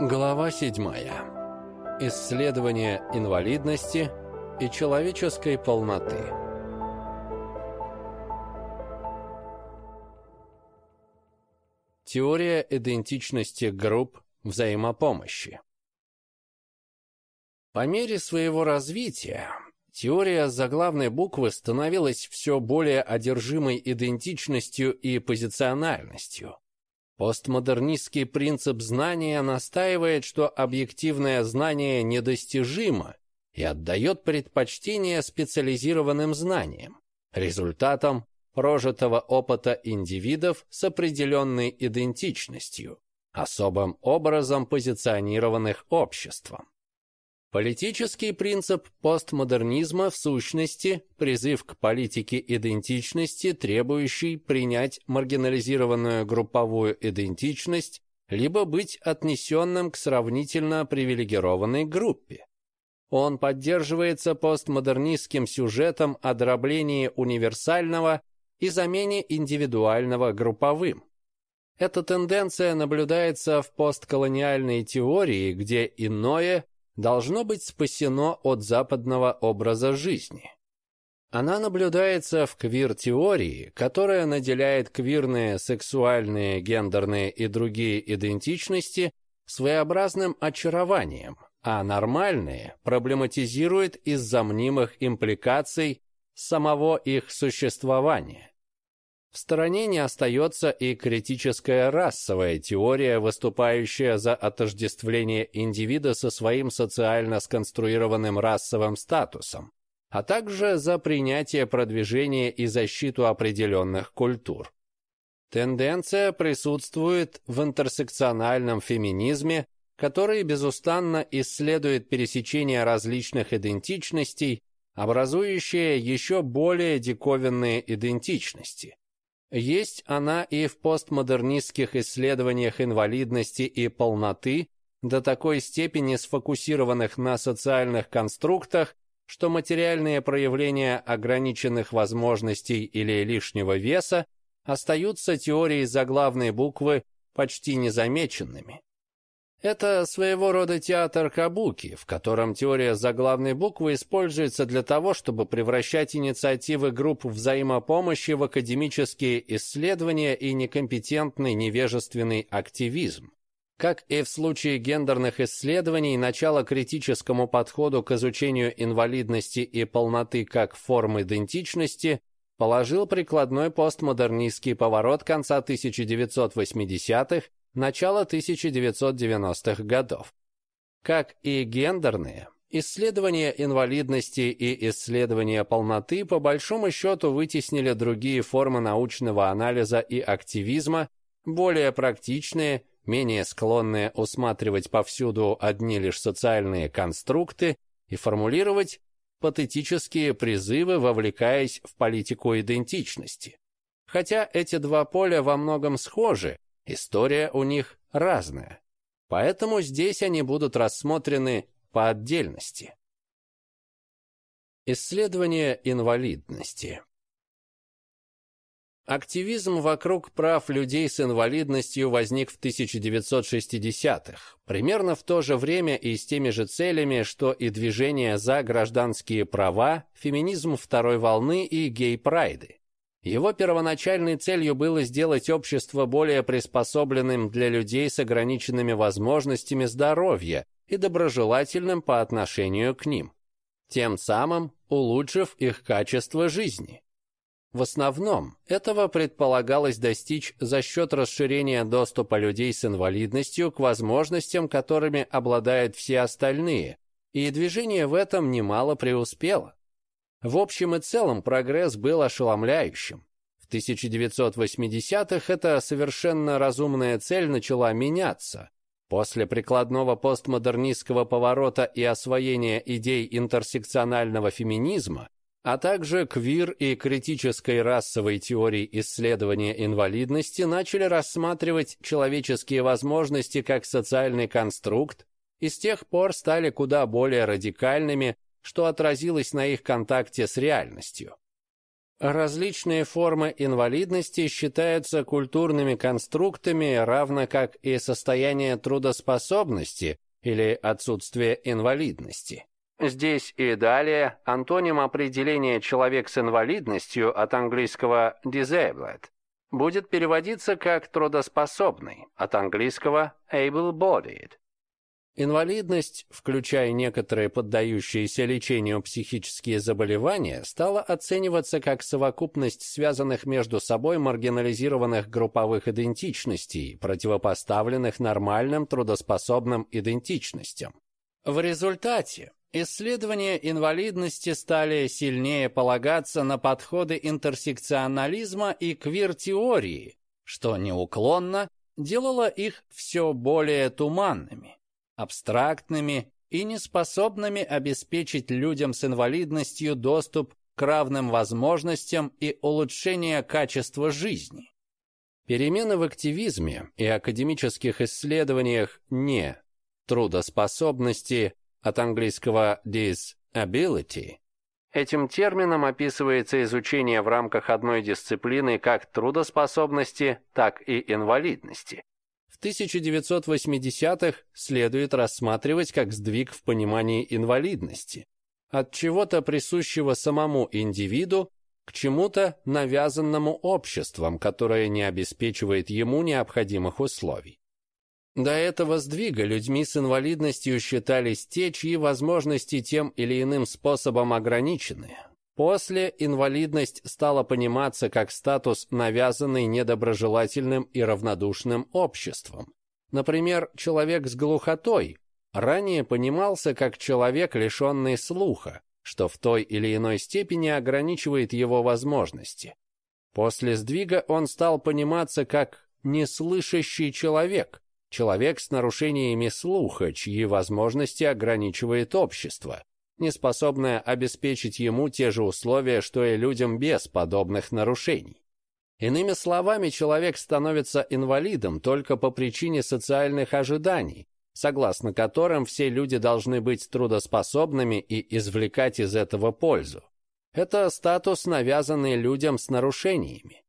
Глава 7. Исследование инвалидности и человеческой полноты. Теория идентичности групп взаимопомощи. По мере своего развития теория заглавной буквы становилась все более одержимой идентичностью и позициональностью – Постмодернистский принцип знания настаивает, что объективное знание недостижимо и отдает предпочтение специализированным знаниям, результатам прожитого опыта индивидов с определенной идентичностью, особым образом позиционированных обществом. Политический принцип постмодернизма в сущности призыв к политике идентичности, требующий принять маргинализированную групповую идентичность, либо быть отнесенным к сравнительно привилегированной группе. Он поддерживается постмодернистским сюжетом о дроблении универсального и замене индивидуального групповым. Эта тенденция наблюдается в постколониальной теории, где иное – должно быть спасено от западного образа жизни. Она наблюдается в квир-теории, которая наделяет квирные, сексуальные, гендерные и другие идентичности своеобразным очарованием, а нормальные проблематизирует из-за мнимых импликаций самого их существования. В стороне не остается и критическая расовая теория, выступающая за отождествление индивида со своим социально сконструированным расовым статусом, а также за принятие продвижения и защиту определенных культур. Тенденция присутствует в интерсекциональном феминизме, который безустанно исследует пересечение различных идентичностей, образующие еще более диковинные идентичности. Есть она и в постмодернистских исследованиях инвалидности и полноты, до такой степени сфокусированных на социальных конструктах, что материальные проявления ограниченных возможностей или лишнего веса остаются теорией заглавной буквы почти незамеченными. Это своего рода театр кабуки, в котором теория заглавной буквы используется для того, чтобы превращать инициативы групп взаимопомощи в академические исследования и некомпетентный невежественный активизм. Как и в случае гендерных исследований, начало критическому подходу к изучению инвалидности и полноты как форм идентичности положил прикладной постмодернистский поворот конца 1980-х начала 1990-х годов. Как и гендерные, исследования инвалидности и исследования полноты по большому счету вытеснили другие формы научного анализа и активизма, более практичные, менее склонные усматривать повсюду одни лишь социальные конструкты и формулировать патетические призывы, вовлекаясь в политику идентичности. Хотя эти два поля во многом схожи, История у них разная, поэтому здесь они будут рассмотрены по отдельности. Исследование инвалидности Активизм вокруг прав людей с инвалидностью возник в 1960-х, примерно в то же время и с теми же целями, что и движение за гражданские права, феминизм второй волны и гей-прайды. Его первоначальной целью было сделать общество более приспособленным для людей с ограниченными возможностями здоровья и доброжелательным по отношению к ним, тем самым улучшив их качество жизни. В основном этого предполагалось достичь за счет расширения доступа людей с инвалидностью к возможностям, которыми обладают все остальные, и движение в этом немало преуспело. В общем и целом прогресс был ошеломляющим. В 1980-х эта совершенно разумная цель начала меняться. После прикладного постмодернистского поворота и освоения идей интерсекционального феминизма, а также квир и критической расовой теории исследования инвалидности начали рассматривать человеческие возможности как социальный конструкт и с тех пор стали куда более радикальными что отразилось на их контакте с реальностью. Различные формы инвалидности считаются культурными конструктами, равно как и состояние трудоспособности или отсутствие инвалидности. Здесь и далее антоним определения «человек с инвалидностью» от английского «disabled» будет переводиться как «трудоспособный» от английского «able-bodied». Инвалидность, включая некоторые поддающиеся лечению психические заболевания, стала оцениваться как совокупность связанных между собой маргинализированных групповых идентичностей, противопоставленных нормальным трудоспособным идентичностям. В результате исследования инвалидности стали сильнее полагаться на подходы интерсекционализма и квир-теории, что неуклонно делало их все более туманными абстрактными и неспособными обеспечить людям с инвалидностью доступ к равным возможностям и улучшение качества жизни. Перемены в активизме и академических исследованиях не трудоспособности от английского disability. Этим термином описывается изучение в рамках одной дисциплины как трудоспособности, так и инвалидности. В 1980-х следует рассматривать как сдвиг в понимании инвалидности, от чего-то присущего самому индивиду к чему-то навязанному обществом, которое не обеспечивает ему необходимых условий. До этого сдвига людьми с инвалидностью считались те, чьи возможности тем или иным способом ограничены, После инвалидность стала пониматься как статус, навязанный недоброжелательным и равнодушным обществом. Например, человек с глухотой ранее понимался как человек, лишенный слуха, что в той или иной степени ограничивает его возможности. После сдвига он стал пониматься как неслышащий человек, человек с нарушениями слуха, чьи возможности ограничивает общество не способная обеспечить ему те же условия, что и людям без подобных нарушений. Иными словами, человек становится инвалидом только по причине социальных ожиданий, согласно которым все люди должны быть трудоспособными и извлекать из этого пользу. Это статус, навязанный людям с нарушениями.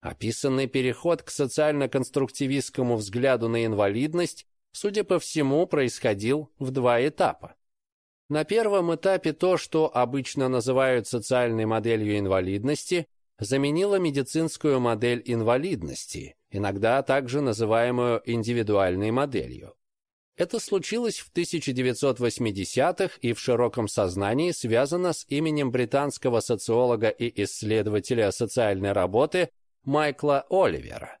Описанный переход к социально-конструктивистскому взгляду на инвалидность, судя по всему, происходил в два этапа. На первом этапе то, что обычно называют социальной моделью инвалидности, заменило медицинскую модель инвалидности, иногда также называемую индивидуальной моделью. Это случилось в 1980-х и в широком сознании связано с именем британского социолога и исследователя социальной работы Майкла Оливера.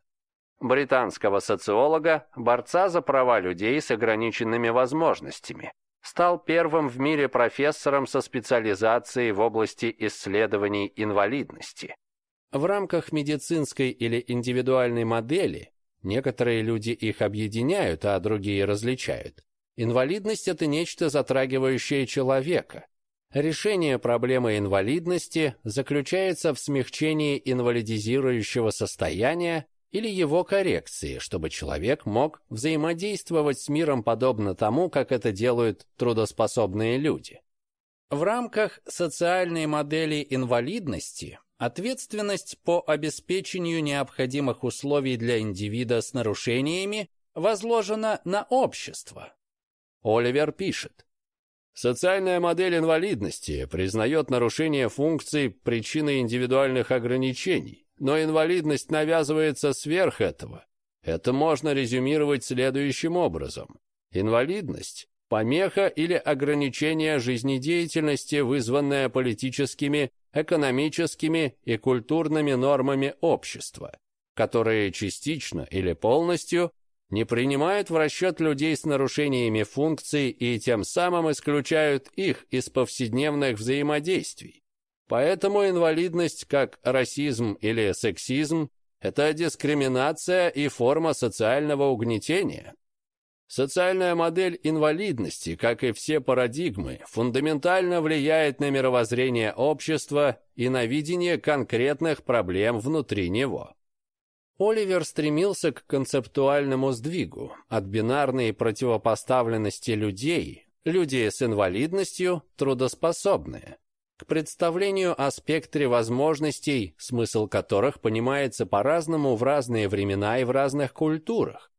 Британского социолога, борца за права людей с ограниченными возможностями, стал первым в мире профессором со специализацией в области исследований инвалидности. В рамках медицинской или индивидуальной модели некоторые люди их объединяют, а другие различают. Инвалидность – это нечто, затрагивающее человека. Решение проблемы инвалидности заключается в смягчении инвалидизирующего состояния или его коррекции, чтобы человек мог взаимодействовать с миром подобно тому, как это делают трудоспособные люди. В рамках социальной модели инвалидности ответственность по обеспечению необходимых условий для индивида с нарушениями возложена на общество. Оливер пишет. Социальная модель инвалидности признает нарушение функций причиной индивидуальных ограничений, но инвалидность навязывается сверх этого. Это можно резюмировать следующим образом. Инвалидность – помеха или ограничение жизнедеятельности, вызванное политическими, экономическими и культурными нормами общества, которые частично или полностью не принимают в расчет людей с нарушениями функций и тем самым исключают их из повседневных взаимодействий. Поэтому инвалидность, как расизм или сексизм, это дискриминация и форма социального угнетения. Социальная модель инвалидности, как и все парадигмы, фундаментально влияет на мировоззрение общества и на видение конкретных проблем внутри него. Оливер стремился к концептуальному сдвигу от бинарной противопоставленности людей, люди с инвалидностью, трудоспособные, к представлению о спектре возможностей, смысл которых понимается по-разному в разные времена и в разных культурах.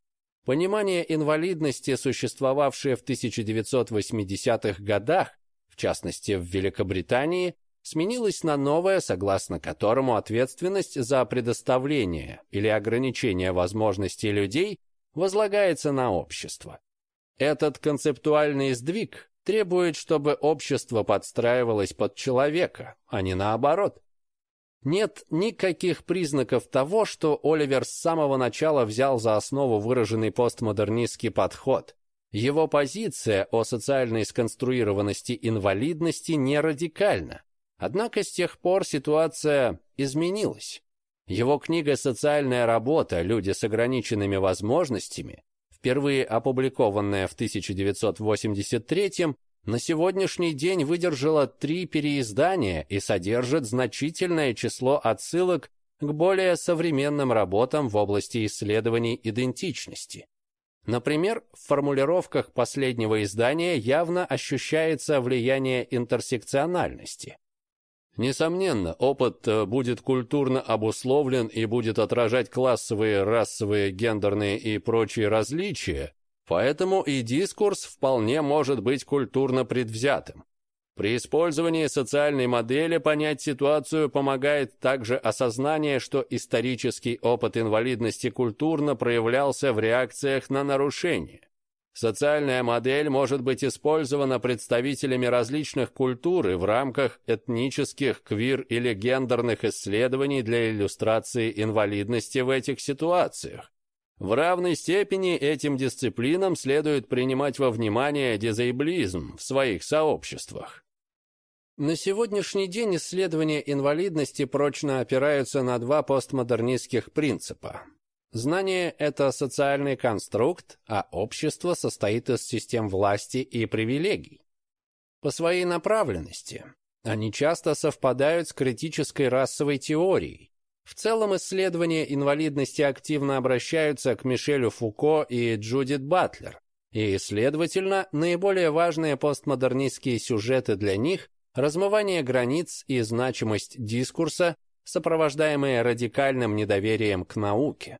Понимание инвалидности, существовавшее в 1980-х годах, в частности в Великобритании, сменилось на новое, согласно которому ответственность за предоставление или ограничение возможностей людей возлагается на общество. Этот концептуальный сдвиг требует, чтобы общество подстраивалось под человека, а не наоборот. Нет никаких признаков того, что Оливер с самого начала взял за основу выраженный постмодернистский подход. Его позиция о социальной сконструированности инвалидности не радикальна. Однако с тех пор ситуация изменилась. Его книга «Социальная работа. Люди с ограниченными возможностями», впервые опубликованная в 1983 на сегодняшний день выдержала три переиздания и содержит значительное число отсылок к более современным работам в области исследований идентичности. Например, в формулировках последнего издания явно ощущается влияние интерсекциональности. Несомненно, опыт э, будет культурно обусловлен и будет отражать классовые, расовые, гендерные и прочие различия, поэтому и дискурс вполне может быть культурно предвзятым. При использовании социальной модели понять ситуацию помогает также осознание, что исторический опыт инвалидности культурно проявлялся в реакциях на нарушения. Социальная модель может быть использована представителями различных культур и в рамках этнических, квир или гендерных исследований для иллюстрации инвалидности в этих ситуациях. В равной степени этим дисциплинам следует принимать во внимание дизейблизм в своих сообществах. На сегодняшний день исследования инвалидности прочно опираются на два постмодернистских принципа Знание – это социальный конструкт, а общество состоит из систем власти и привилегий. По своей направленности они часто совпадают с критической расовой теорией. В целом исследования инвалидности активно обращаются к Мишелю Фуко и Джудит Батлер, и, следовательно, наиболее важные постмодернистские сюжеты для них – размывание границ и значимость дискурса, сопровождаемые радикальным недоверием к науке.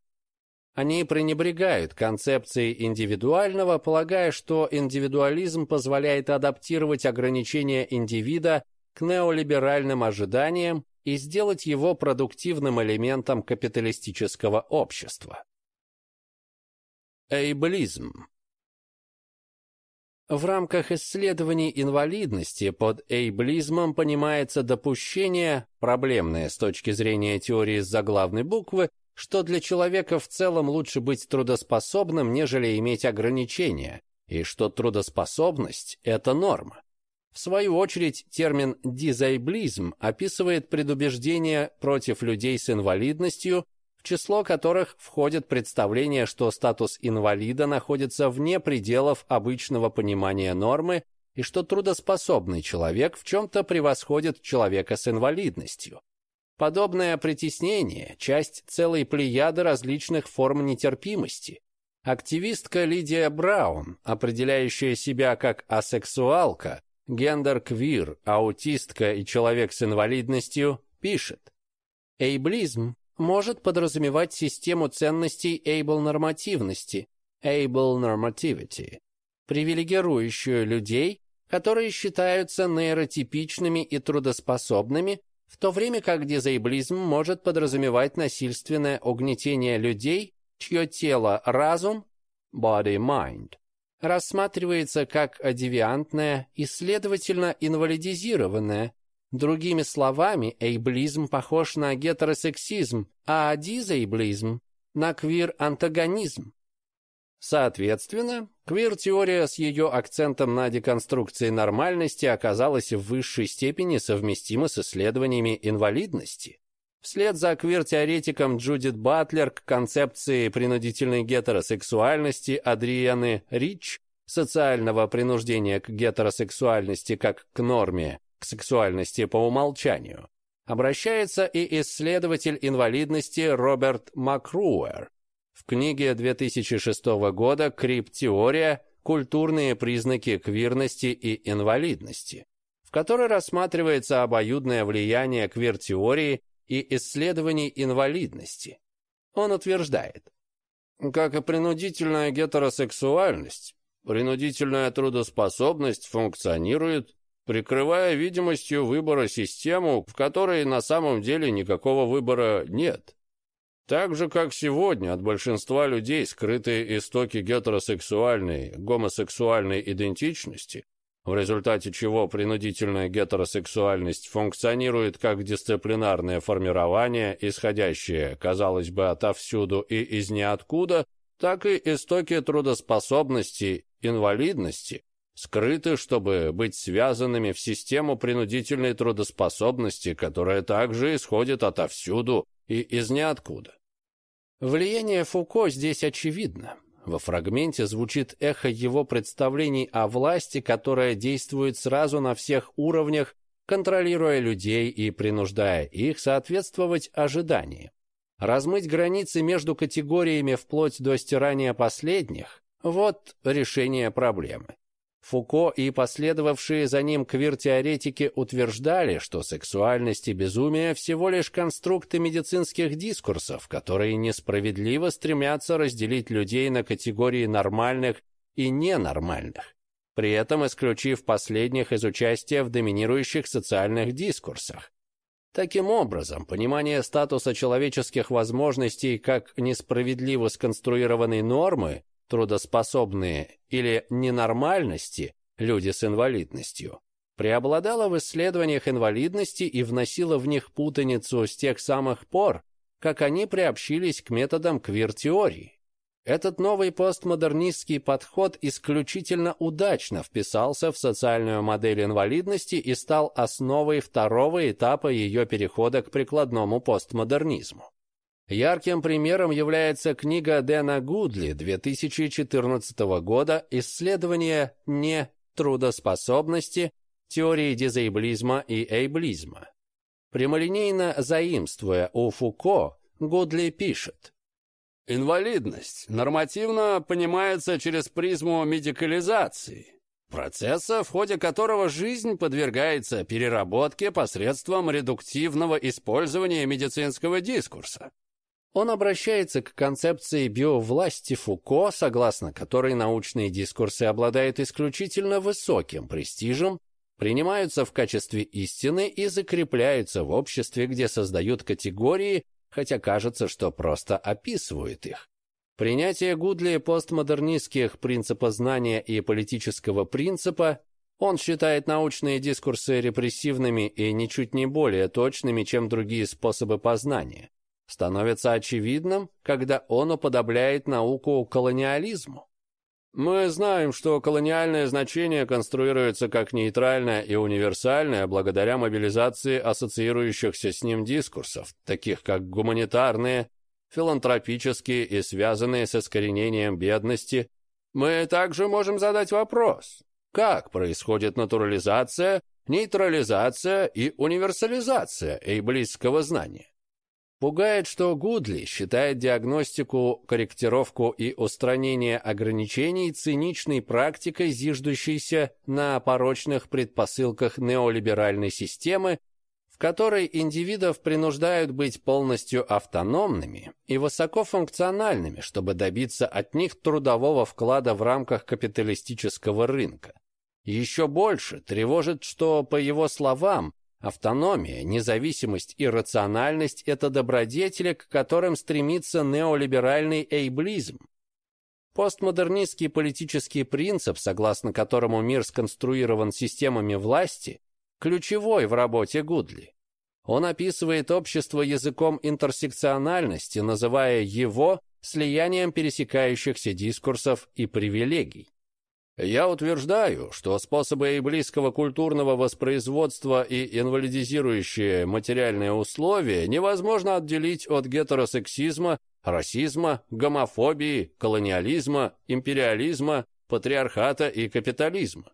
Они пренебрегают концепцией индивидуального, полагая, что индивидуализм позволяет адаптировать ограничения индивида к неолиберальным ожиданиям и сделать его продуктивным элементом капиталистического общества. Эйблизм в рамках исследований инвалидности под эйблизмом понимается допущение, проблемное с точки зрения теории заглавной буквы, что для человека в целом лучше быть трудоспособным, нежели иметь ограничения, и что трудоспособность – это норма. В свою очередь, термин «дизайблизм» описывает предубеждение против людей с инвалидностью, в число которых входит представление, что статус инвалида находится вне пределов обычного понимания нормы и что трудоспособный человек в чем-то превосходит человека с инвалидностью. Подобное притеснение – часть целой плеяды различных форм нетерпимости. Активистка Лидия Браун, определяющая себя как асексуалка, гендер-квир, аутистка и человек с инвалидностью, пишет. Эйблизм может подразумевать систему ценностей эйбл-нормативности, able-normativity, привилегирующую людей, которые считаются нейротипичными и трудоспособными, в то время как дизейблизм может подразумевать насильственное угнетение людей, чье тело, разум, body-mind, рассматривается как девиантное и, следовательно, инвалидизированное. Другими словами, эйблизм похож на гетеросексизм, а дизейблизм – на квир-антагонизм. Соответственно, квир-теория с ее акцентом на деконструкции нормальности оказалась в высшей степени совместима с исследованиями инвалидности. Вслед за квир-теоретиком Джудит Батлер к концепции принудительной гетеросексуальности Адрианы Рич, социального принуждения к гетеросексуальности как к норме, к сексуальности по умолчанию, обращается и исследователь инвалидности Роберт Макруэр, в книге 2006 года «Крип-теория. Культурные признаки квирности и инвалидности». в которой рассматривается обоюдное влияние квир-теории и исследований инвалидности. Он утверждает, как и принудительная гетеросексуальность, принудительная трудоспособность функционирует, прикрывая видимостью выбора систему, в которой на самом деле никакого выбора нет. Так же, как сегодня от большинства людей скрыты истоки гетеросексуальной, гомосексуальной идентичности, в результате чего принудительная гетеросексуальность функционирует как дисциплинарное формирование, исходящее, казалось бы, отовсюду и из ниоткуда, так и истоки трудоспособности, инвалидности скрыты, чтобы быть связанными в систему принудительной трудоспособности, которая также исходит отовсюду и из ниоткуда. Влияние Фуко здесь очевидно. Во фрагменте звучит эхо его представлений о власти, которая действует сразу на всех уровнях, контролируя людей и принуждая их соответствовать ожиданиям. Размыть границы между категориями вплоть до стирания последних – вот решение проблемы. Фуко и последовавшие за ним квир-теоретики утверждали, что сексуальность и безумие всего лишь конструкты медицинских дискурсов, которые несправедливо стремятся разделить людей на категории нормальных и ненормальных, при этом исключив последних из участия в доминирующих социальных дискурсах. Таким образом, понимание статуса человеческих возможностей как несправедливо сконструированной нормы трудоспособные или ненормальности, люди с инвалидностью, преобладала в исследованиях инвалидности и вносила в них путаницу с тех самых пор, как они приобщились к методам квир-теории. Этот новый постмодернистский подход исключительно удачно вписался в социальную модель инвалидности и стал основой второго этапа ее перехода к прикладному постмодернизму. Ярким примером является книга Дэна Гудли 2014 года «Исследование нетрудоспособности, теории дизейблизма и эйблизма». Прямолинейно заимствуя у Фуко, Гудли пишет. Инвалидность нормативно понимается через призму медикализации, процесса, в ходе которого жизнь подвергается переработке посредством редуктивного использования медицинского дискурса. Он обращается к концепции биовласти Фуко, согласно которой научные дискурсы обладают исключительно высоким престижем, принимаются в качестве истины и закрепляются в обществе, где создают категории, хотя кажется, что просто описывают их. Принятие Гудли постмодернистских принципа знания и политического принципа он считает научные дискурсы репрессивными и ничуть не более точными, чем другие способы познания становится очевидным, когда он уподобляет науку колониализму. Мы знаем, что колониальное значение конструируется как нейтральное и универсальное благодаря мобилизации ассоциирующихся с ним дискурсов, таких как гуманитарные, филантропические и связанные с искоренением бедности. Мы также можем задать вопрос, как происходит натурализация, нейтрализация и универсализация эйблистского знания. Пугает, что Гудли считает диагностику, корректировку и устранение ограничений циничной практикой, зиждущейся на порочных предпосылках неолиберальной системы, в которой индивидов принуждают быть полностью автономными и высокофункциональными, чтобы добиться от них трудового вклада в рамках капиталистического рынка. Еще больше тревожит, что, по его словам, Автономия, независимость и рациональность – это добродетели, к которым стремится неолиберальный эйблизм. Постмодернистский политический принцип, согласно которому мир сконструирован системами власти, ключевой в работе Гудли. Он описывает общество языком интерсекциональности, называя его слиянием пересекающихся дискурсов и привилегий. Я утверждаю, что способы и близкого культурного воспроизводства и инвалидизирующие материальные условия невозможно отделить от гетеросексизма, расизма, гомофобии, колониализма, империализма, патриархата и капитализма.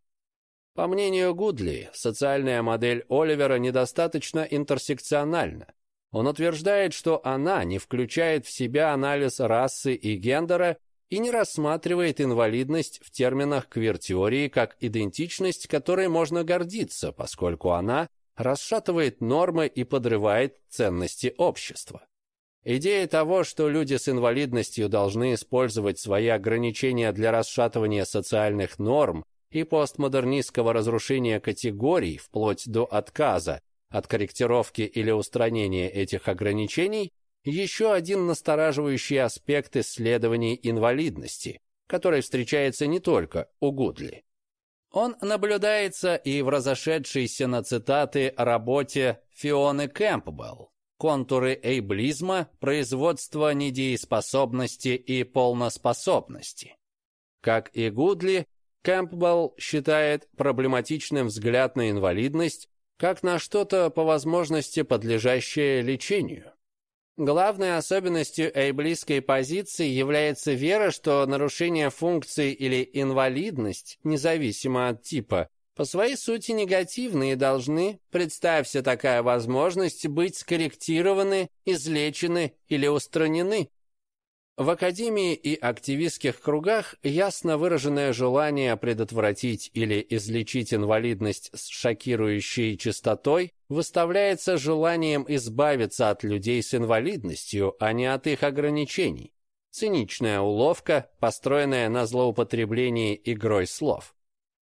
По мнению Гудли, социальная модель Оливера недостаточно интерсекциональна. Он утверждает, что она не включает в себя анализ расы и гендера и не рассматривает инвалидность в терминах квир-теории как идентичность, которой можно гордиться, поскольку она расшатывает нормы и подрывает ценности общества. Идея того, что люди с инвалидностью должны использовать свои ограничения для расшатывания социальных норм и постмодернистского разрушения категорий вплоть до отказа от корректировки или устранения этих ограничений, еще один настораживающий аспект исследований инвалидности, который встречается не только у Гудли. Он наблюдается и в разошедшейся на цитаты работе Фионы Кэмпбелл «Контуры эйблизма, производство недееспособности и полноспособности». Как и Гудли, Кэмпбелл считает проблематичным взгляд на инвалидность как на что-то по возможности подлежащее лечению. Главной особенностью эйблистской позиции является вера, что нарушение функции или инвалидность, независимо от типа, по своей сути негативны и должны, представься такая возможность, быть скорректированы, излечены или устранены. В академии и активистских кругах ясно выраженное желание предотвратить или излечить инвалидность с шокирующей частотой выставляется желанием избавиться от людей с инвалидностью, а не от их ограничений. Циничная уловка, построенная на злоупотреблении игрой слов.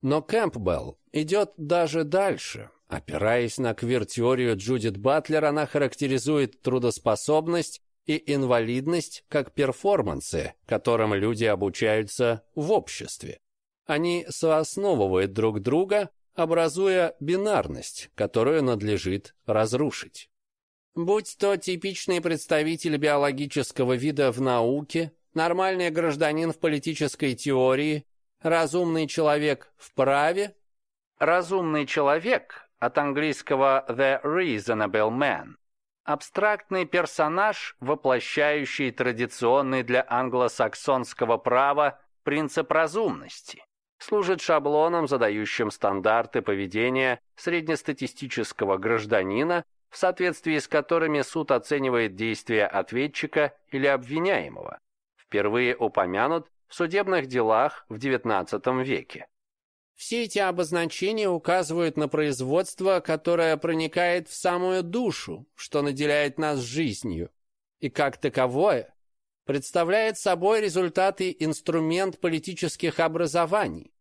Но Кэмпбелл идет даже дальше. Опираясь на квир-теорию Джудит Батлер, она характеризует трудоспособность и инвалидность как перформансы, которым люди обучаются в обществе. Они соосновывают друг друга, образуя бинарность, которую надлежит разрушить. Будь то типичный представитель биологического вида в науке, нормальный гражданин в политической теории, разумный человек в праве, разумный человек от английского «the reasonable man», Абстрактный персонаж, воплощающий традиционный для англосаксонского права принцип разумности, служит шаблоном, задающим стандарты поведения среднестатистического гражданина, в соответствии с которыми суд оценивает действия ответчика или обвиняемого, впервые упомянут в судебных делах в XIX веке. Все эти обозначения указывают на производство, которое проникает в самую душу, что наделяет нас жизнью, и как таковое представляет собой результаты инструмент политических образований.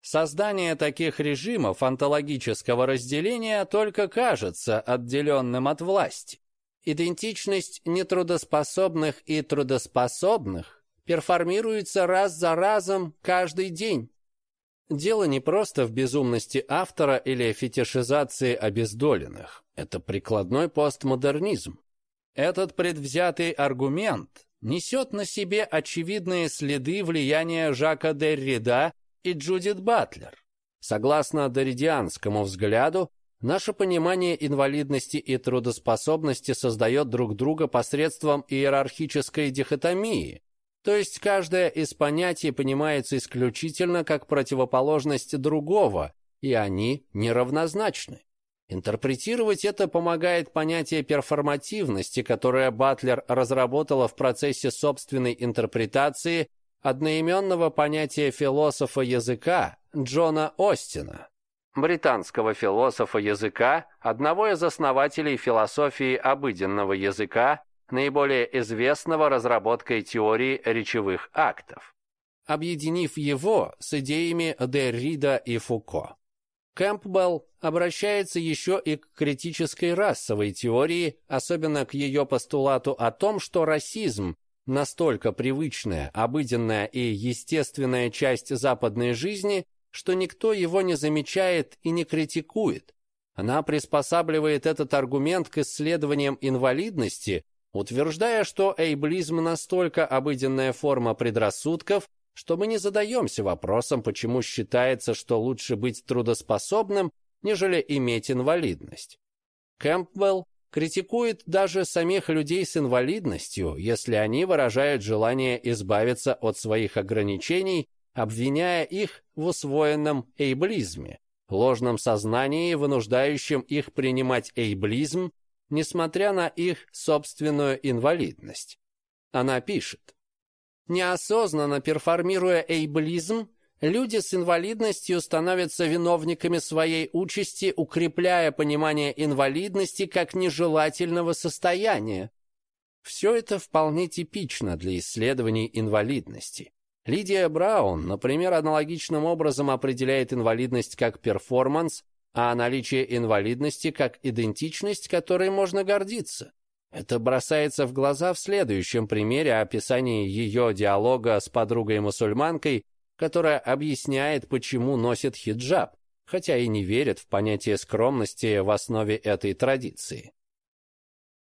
Создание таких режимов онтологического разделения только кажется отделенным от власти. Идентичность нетрудоспособных и трудоспособных перформируется раз за разом каждый день. Дело не просто в безумности автора или фетишизации обездоленных. Это прикладной постмодернизм. Этот предвзятый аргумент несет на себе очевидные следы влияния Жака Деррида и Джудит Батлер. Согласно дерридианскому взгляду, наше понимание инвалидности и трудоспособности создает друг друга посредством иерархической дихотомии, то есть каждое из понятий понимается исключительно как противоположность другого, и они неравнозначны. Интерпретировать это помогает понятие перформативности, которое Батлер разработала в процессе собственной интерпретации одноименного понятия философа языка Джона Остина, британского философа языка, одного из основателей философии обыденного языка наиболее известного разработкой теории речевых актов, объединив его с идеями Деррида и Фуко. Кэмпбелл обращается еще и к критической расовой теории, особенно к ее постулату о том, что расизм настолько привычная, обыденная и естественная часть западной жизни, что никто его не замечает и не критикует. Она приспосабливает этот аргумент к исследованиям инвалидности, утверждая, что эйблизм настолько обыденная форма предрассудков, что мы не задаемся вопросом, почему считается, что лучше быть трудоспособным, нежели иметь инвалидность. Кэмпбелл критикует даже самих людей с инвалидностью, если они выражают желание избавиться от своих ограничений, обвиняя их в усвоенном эйблизме, ложном сознании, вынуждающем их принимать эйблизм несмотря на их собственную инвалидность. Она пишет. Неосознанно перформируя эйблизм, люди с инвалидностью становятся виновниками своей участи, укрепляя понимание инвалидности как нежелательного состояния. Все это вполне типично для исследований инвалидности. Лидия Браун, например, аналогичным образом определяет инвалидность как перформанс, а наличие инвалидности как идентичность, которой можно гордиться. Это бросается в глаза в следующем примере описании ее диалога с подругой-мусульманкой, которая объясняет, почему носит хиджаб, хотя и не верит в понятие скромности в основе этой традиции.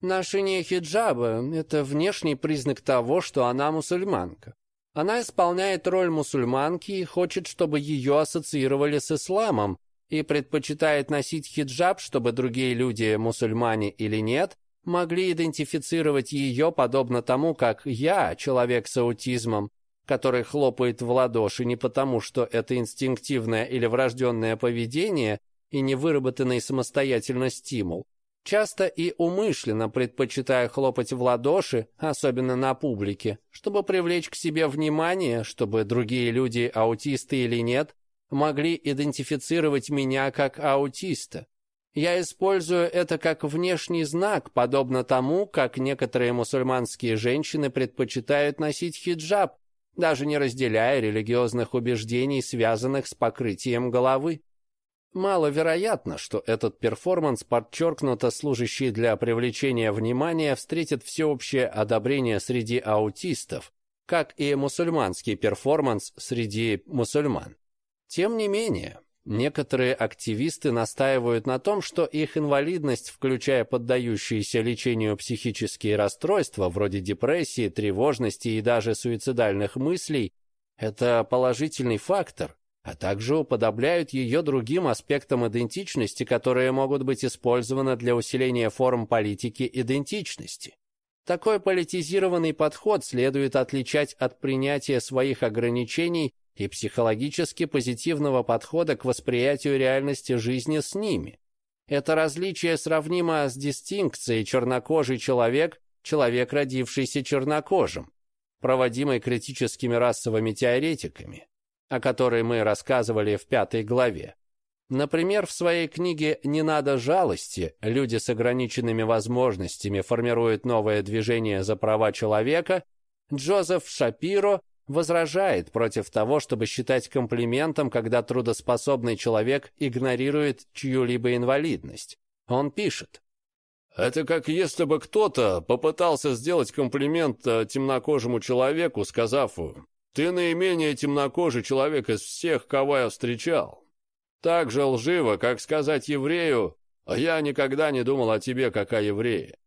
Ношение хиджаба – это внешний признак того, что она мусульманка. Она исполняет роль мусульманки и хочет, чтобы ее ассоциировали с исламом, и предпочитает носить хиджаб, чтобы другие люди, мусульмане или нет, могли идентифицировать ее подобно тому, как я, человек с аутизмом, который хлопает в ладоши не потому, что это инстинктивное или врожденное поведение и невыработанный самостоятельно стимул, часто и умышленно предпочитая хлопать в ладоши, особенно на публике, чтобы привлечь к себе внимание, чтобы другие люди, аутисты или нет, могли идентифицировать меня как аутиста. Я использую это как внешний знак, подобно тому, как некоторые мусульманские женщины предпочитают носить хиджаб, даже не разделяя религиозных убеждений, связанных с покрытием головы. Маловероятно, что этот перформанс, подчеркнуто служащий для привлечения внимания, встретит всеобщее одобрение среди аутистов, как и мусульманский перформанс среди мусульман. Тем не менее, некоторые активисты настаивают на том, что их инвалидность, включая поддающиеся лечению психические расстройства вроде депрессии, тревожности и даже суицидальных мыслей, это положительный фактор, а также уподобляют ее другим аспектам идентичности, которые могут быть использованы для усиления форм политики идентичности. Такой политизированный подход следует отличать от принятия своих ограничений и психологически позитивного подхода к восприятию реальности жизни с ними. Это различие сравнимо с дистинкцией чернокожий человек, человек, родившийся чернокожим, проводимой критическими расовыми теоретиками о которой мы рассказывали в пятой главе. Например, в своей книге «Не надо жалости» люди с ограниченными возможностями формируют новое движение за права человека, Джозеф Шапиро возражает против того, чтобы считать комплиментом, когда трудоспособный человек игнорирует чью-либо инвалидность. Он пишет. Это как если бы кто-то попытался сделать комплимент э, темнокожему человеку, сказав ты наименее темнокожий человек из всех, кого я встречал. Так же лживо, как сказать еврею, я никогда не думал о тебе, как о еврее.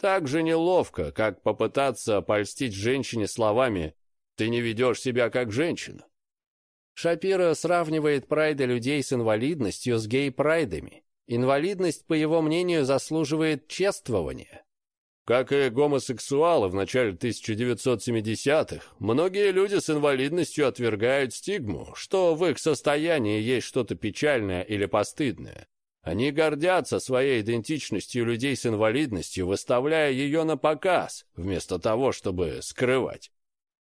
Так же неловко, как попытаться польстить женщине словами «ты не ведешь себя как женщина». Шапира сравнивает прайды людей с инвалидностью с гей-прайдами. Инвалидность, по его мнению, заслуживает чествования. Как и гомосексуалы в начале 1970-х, многие люди с инвалидностью отвергают стигму, что в их состоянии есть что-то печальное или постыдное. Они гордятся своей идентичностью людей с инвалидностью, выставляя ее на показ, вместо того, чтобы скрывать.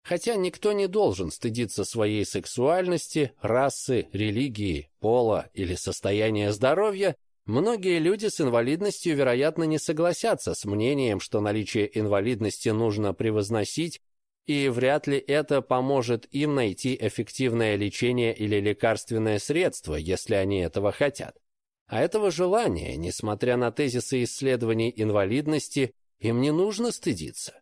Хотя никто не должен стыдиться своей сексуальности, расы, религии, пола или состояния здоровья, Многие люди с инвалидностью, вероятно, не согласятся с мнением, что наличие инвалидности нужно превозносить, и вряд ли это поможет им найти эффективное лечение или лекарственное средство, если они этого хотят. А этого желания, несмотря на тезисы исследований инвалидности, им не нужно стыдиться.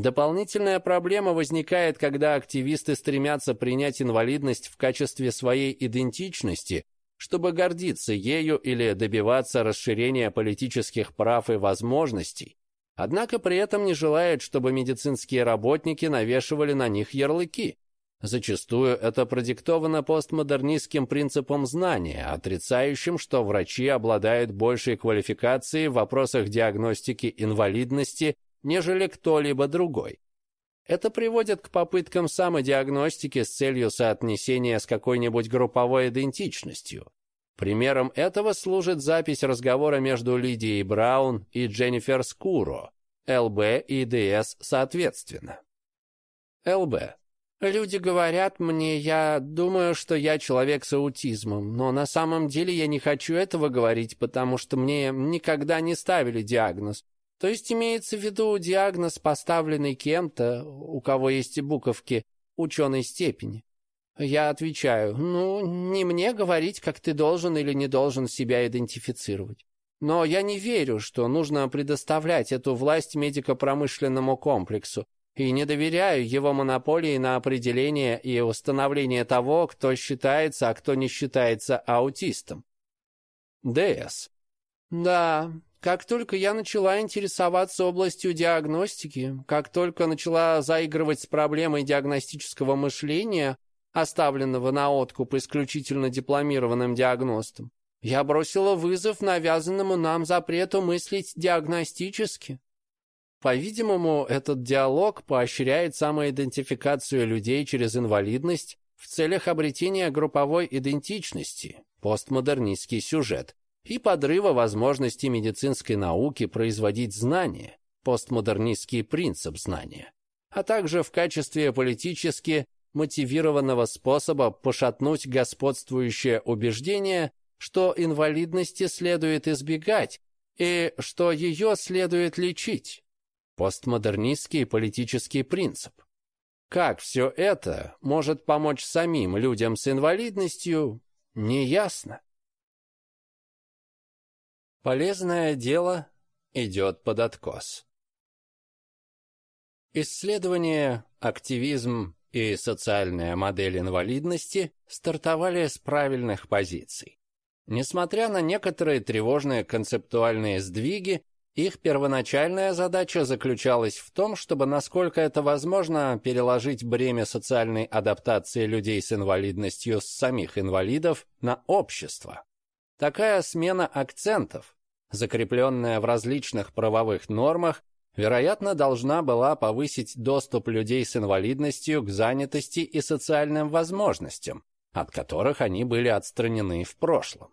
Дополнительная проблема возникает, когда активисты стремятся принять инвалидность в качестве своей идентичности – чтобы гордиться ею или добиваться расширения политических прав и возможностей, однако при этом не желает, чтобы медицинские работники навешивали на них ярлыки. Зачастую это продиктовано постмодернистским принципом знания, отрицающим, что врачи обладают большей квалификацией в вопросах диагностики инвалидности, нежели кто-либо другой. Это приводит к попыткам самодиагностики с целью соотнесения с какой-нибудь групповой идентичностью. Примером этого служит запись разговора между Лидией Браун и Дженнифер Скуро, ЛБ и ДС соответственно. ЛБ. Люди говорят мне, я думаю, что я человек с аутизмом, но на самом деле я не хочу этого говорить, потому что мне никогда не ставили диагноз. То есть имеется в виду диагноз, поставленный кем-то, у кого есть буковки ученой степени. Я отвечаю, ну, не мне говорить, как ты должен или не должен себя идентифицировать. Но я не верю, что нужно предоставлять эту власть медико-промышленному комплексу и не доверяю его монополии на определение и установление того, кто считается, а кто не считается аутистом. ДС. Да, как только я начала интересоваться областью диагностики, как только начала заигрывать с проблемой диагностического мышления, оставленного на откуп исключительно дипломированным диагностом, я бросила вызов навязанному нам запрету мыслить диагностически. По-видимому, этот диалог поощряет самоидентификацию людей через инвалидность в целях обретения групповой идентичности, постмодернистский сюжет, и подрыва возможности медицинской науки производить знания, постмодернистский принцип знания, а также в качестве политически мотивированного способа пошатнуть господствующее убеждение, что инвалидности следует избегать и что ее следует лечить. Постмодернистский политический принцип. Как все это может помочь самим людям с инвалидностью, неясно. Полезное дело идет под откос. Исследования, активизм и социальная модель инвалидности стартовали с правильных позиций. Несмотря на некоторые тревожные концептуальные сдвиги, их первоначальная задача заключалась в том, чтобы, насколько это возможно, переложить бремя социальной адаптации людей с инвалидностью с самих инвалидов на общество. Такая смена акцентов, закрепленная в различных правовых нормах, вероятно, должна была повысить доступ людей с инвалидностью к занятости и социальным возможностям, от которых они были отстранены в прошлом.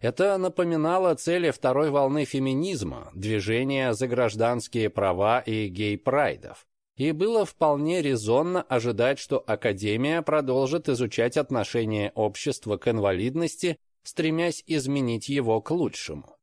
Это напоминало цели второй волны феминизма, движения за гражданские права и гей-прайдов. И было вполне резонно ожидать, что Академия продолжит изучать отношение общества к инвалидности, стремясь изменить его к лучшему.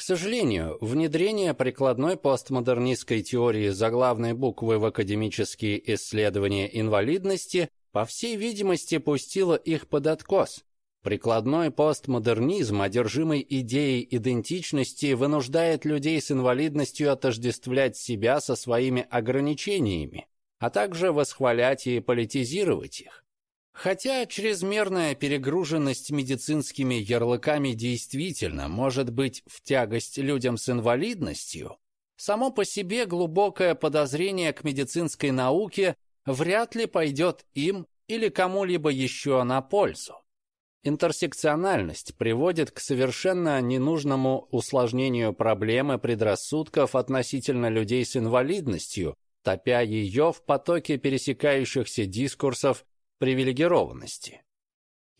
К сожалению, внедрение прикладной постмодернистской теории заглавной буквы в академические исследования инвалидности по всей видимости пустило их под откос, Прикладной постмодернизм, одержимый идеей идентичности, вынуждает людей с инвалидностью отождествлять себя со своими ограничениями, а также восхвалять и политизировать их. Хотя чрезмерная перегруженность медицинскими ярлыками действительно может быть в тягость людям с инвалидностью, само по себе глубокое подозрение к медицинской науке вряд ли пойдет им или кому-либо еще на пользу. Интерсекциональность приводит к совершенно ненужному усложнению проблемы предрассудков относительно людей с инвалидностью, топя ее в потоке пересекающихся дискурсов привилегированности.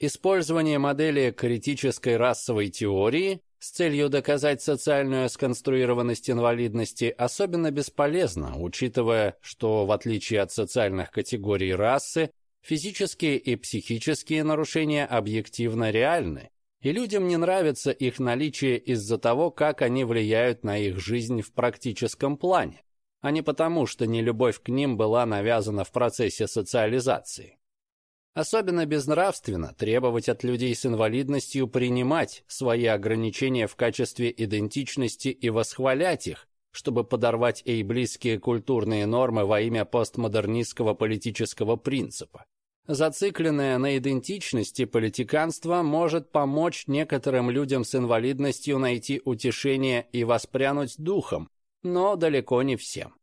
Использование модели критической расовой теории с целью доказать социальную сконструированность инвалидности особенно бесполезно, учитывая, что в отличие от социальных категорий расы, Физические и психические нарушения объективно реальны, и людям не нравится их наличие из-за того, как они влияют на их жизнь в практическом плане, а не потому, что нелюбовь к ним была навязана в процессе социализации. Особенно безнравственно требовать от людей с инвалидностью принимать свои ограничения в качестве идентичности и восхвалять их, чтобы подорвать ей близкие культурные нормы во имя постмодернистского политического принципа. Зацикленное на идентичности политиканство может помочь некоторым людям с инвалидностью найти утешение и воспрянуть духом, но далеко не всем.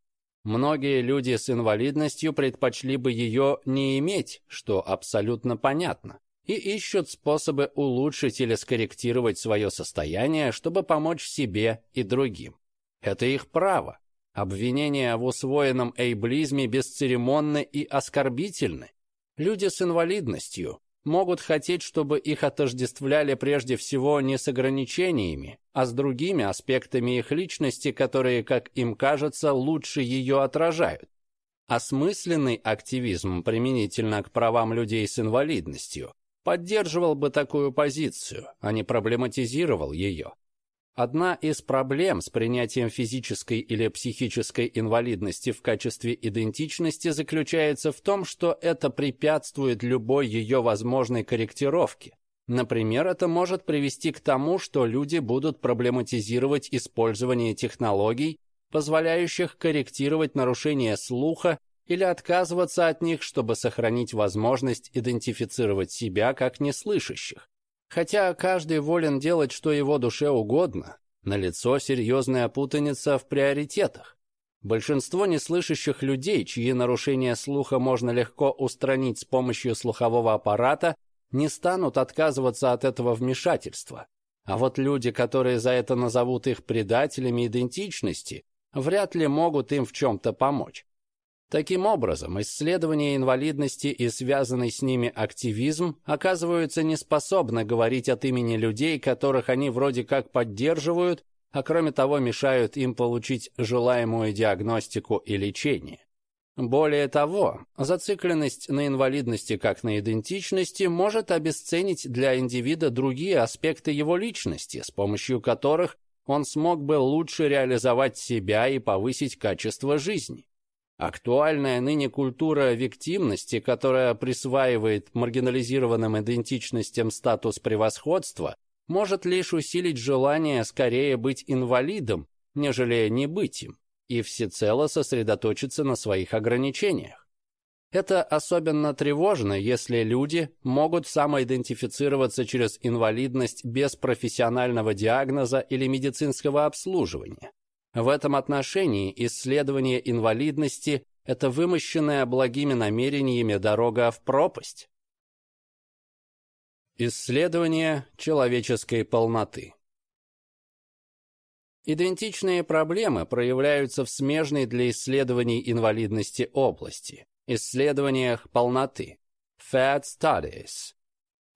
Многие люди с инвалидностью предпочли бы ее не иметь, что абсолютно понятно, и ищут способы улучшить или скорректировать свое состояние, чтобы помочь себе и другим. Это их право. Обвинения в усвоенном эйблизме бесцеремонны и оскорбительны. Люди с инвалидностью могут хотеть, чтобы их отождествляли прежде всего не с ограничениями, а с другими аспектами их личности, которые, как им кажется, лучше ее отражают. Осмысленный активизм применительно к правам людей с инвалидностью поддерживал бы такую позицию, а не проблематизировал ее. Одна из проблем с принятием физической или психической инвалидности в качестве идентичности заключается в том, что это препятствует любой ее возможной корректировке. Например, это может привести к тому, что люди будут проблематизировать использование технологий, позволяющих корректировать нарушения слуха или отказываться от них, чтобы сохранить возможность идентифицировать себя как неслышащих. Хотя каждый волен делать, что его душе угодно, налицо серьезная путаница в приоритетах. Большинство неслышащих людей, чьи нарушения слуха можно легко устранить с помощью слухового аппарата, не станут отказываться от этого вмешательства. А вот люди, которые за это назовут их предателями идентичности, вряд ли могут им в чем-то помочь. Таким образом, исследование инвалидности и связанный с ними активизм оказываются неспособны говорить от имени людей, которых они вроде как поддерживают, а кроме того мешают им получить желаемую диагностику и лечение. Более того, зацикленность на инвалидности как на идентичности может обесценить для индивида другие аспекты его личности, с помощью которых он смог бы лучше реализовать себя и повысить качество жизни. Актуальная ныне культура виктимности, которая присваивает маргинализированным идентичностям статус превосходства, может лишь усилить желание скорее быть инвалидом, нежели не быть им, и всецело сосредоточиться на своих ограничениях. Это особенно тревожно, если люди могут самоидентифицироваться через инвалидность без профессионального диагноза или медицинского обслуживания. В этом отношении исследование инвалидности – это вымощенная благими намерениями дорога в пропасть. Исследование человеческой полноты. Идентичные проблемы проявляются в смежной для исследований инвалидности области – исследованиях полноты – Fat Studies,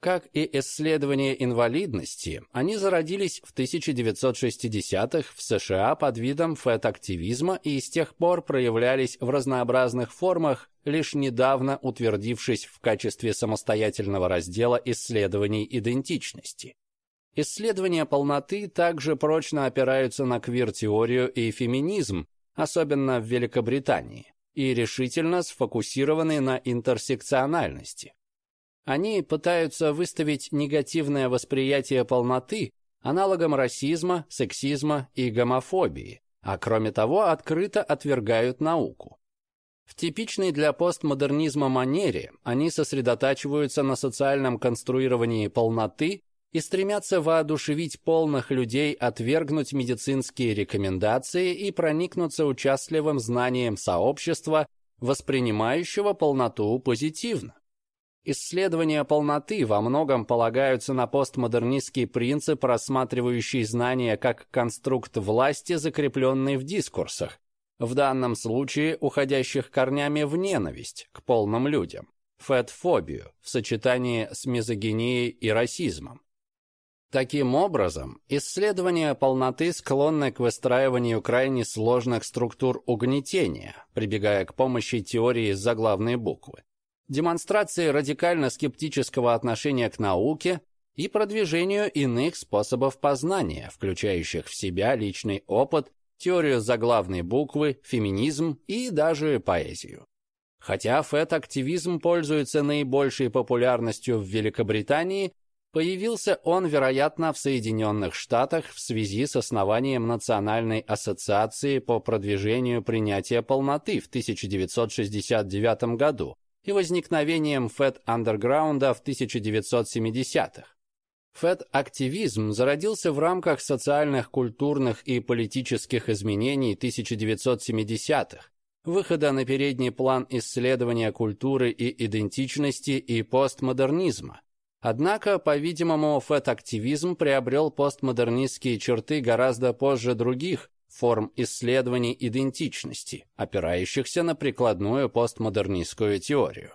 как и исследования инвалидности, они зародились в 1960-х в США под видом фэт-активизма и с тех пор проявлялись в разнообразных формах, лишь недавно утвердившись в качестве самостоятельного раздела исследований идентичности. Исследования полноты также прочно опираются на квир-теорию и феминизм, особенно в Великобритании, и решительно сфокусированы на интерсекциональности. Они пытаются выставить негативное восприятие полноты аналогом расизма, сексизма и гомофобии, а кроме того открыто отвергают науку. В типичной для постмодернизма манере они сосредотачиваются на социальном конструировании полноты и стремятся воодушевить полных людей отвергнуть медицинские рекомендации и проникнуться участливым знанием сообщества, воспринимающего полноту позитивно. Исследования полноты во многом полагаются на постмодернистский принцип, рассматривающий знания как конструкт власти, закрепленный в дискурсах, в данном случае уходящих корнями в ненависть к полным людям, фетфобию в сочетании с мизогинией и расизмом. Таким образом, исследования полноты склонны к выстраиванию крайне сложных структур угнетения, прибегая к помощи теории заглавной буквы демонстрации радикально-скептического отношения к науке и продвижению иных способов познания, включающих в себя личный опыт, теорию заглавной буквы, феминизм и даже поэзию. Хотя фэт-активизм пользуется наибольшей популярностью в Великобритании, появился он, вероятно, в Соединенных Штатах в связи с основанием Национальной ассоциации по продвижению принятия полноты в 1969 году, и возникновением фэт-андерграунда в 1970-х. Фэт-активизм зародился в рамках социальных, культурных и политических изменений 1970-х, выхода на передний план исследования культуры и идентичности и постмодернизма. Однако, по-видимому, фэт-активизм приобрел постмодернистские черты гораздо позже других, форм исследований идентичности, опирающихся на прикладную постмодернистскую теорию.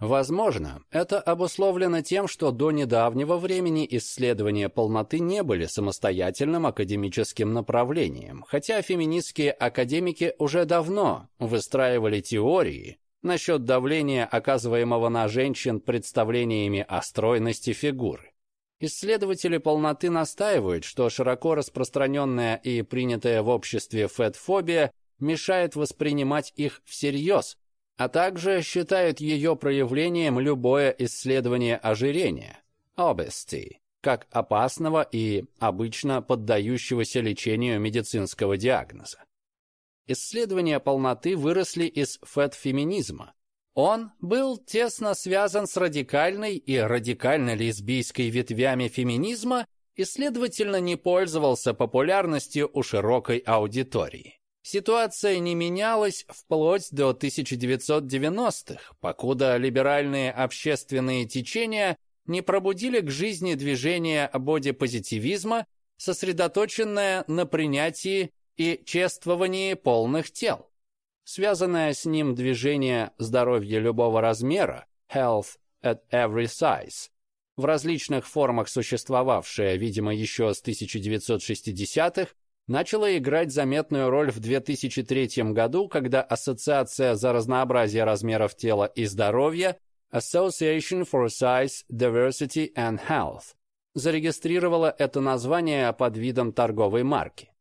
Возможно, это обусловлено тем, что до недавнего времени исследования полноты не были самостоятельным академическим направлением, хотя феминистские академики уже давно выстраивали теории насчет давления, оказываемого на женщин представлениями о стройности фигуры. Исследователи полноты настаивают, что широко распространенная и принятая в обществе фетфобия мешает воспринимать их всерьез, а также считают ее проявлением любое исследование ожирения, obesity, как опасного и обычно поддающегося лечению медицинского диагноза. Исследования полноты выросли из фет-феминизма. Он был тесно связан с радикальной и радикально-лесбийской ветвями феминизма и, следовательно, не пользовался популярностью у широкой аудитории. Ситуация не менялась вплоть до 1990-х, покуда либеральные общественные течения не пробудили к жизни движение бодипозитивизма, сосредоточенное на принятии и чествовании полных тел. Связанное с ним движение здоровья любого размера «Health at every size», в различных формах существовавшее, видимо, еще с 1960-х, начала играть заметную роль в 2003 году, когда Ассоциация за разнообразие размеров тела и здоровья Association for Size, Diversity and Health зарегистрировала это название под видом торговой марки.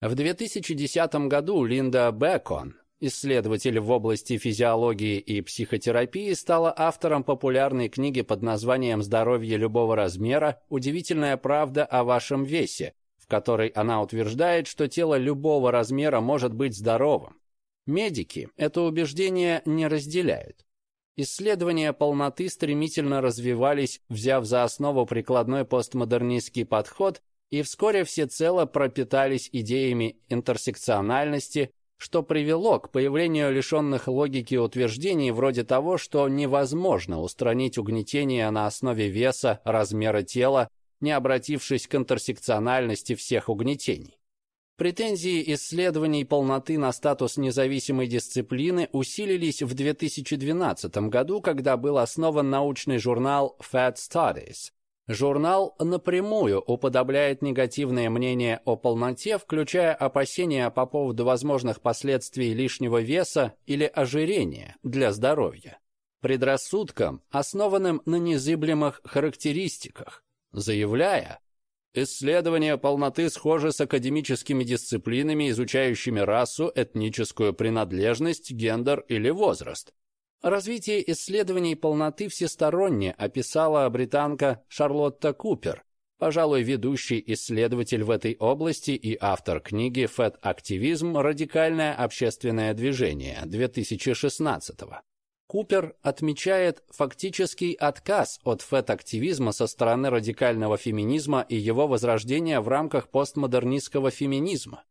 В 2010 году Линда Бекон, исследователь в области физиологии и психотерапии, стала автором популярной книги под названием «Здоровье любого размера. Удивительная правда о вашем весе», в которой она утверждает, что тело любого размера может быть здоровым. Медики это убеждение не разделяют. Исследования полноты стремительно развивались, взяв за основу прикладной постмодернистский подход, и вскоре всецело пропитались идеями интерсекциональности, что привело к появлению лишенных логики утверждений вроде того, что невозможно устранить угнетение на основе веса, размера тела не обратившись к интерсекциональности всех угнетений. Претензии исследований полноты на статус независимой дисциплины усилились в 2012 году, когда был основан научный журнал Fat Studies. Журнал напрямую уподобляет негативное мнение о полноте, включая опасения по поводу возможных последствий лишнего веса или ожирения для здоровья, предрассудкам, основанным на незыблемых характеристиках, заявляя, исследования полноты схожи с академическими дисциплинами, изучающими расу, этническую принадлежность, гендер или возраст. Развитие исследований полноты всесторонне описала британка Шарлотта Купер, пожалуй, ведущий исследователь в этой области и автор книги «Фэт-активизм. Радикальное общественное движение» 2016 -го. Купер отмечает фактический отказ от фет-активизма со стороны радикального феминизма и его возрождения в рамках постмодернистского феминизма.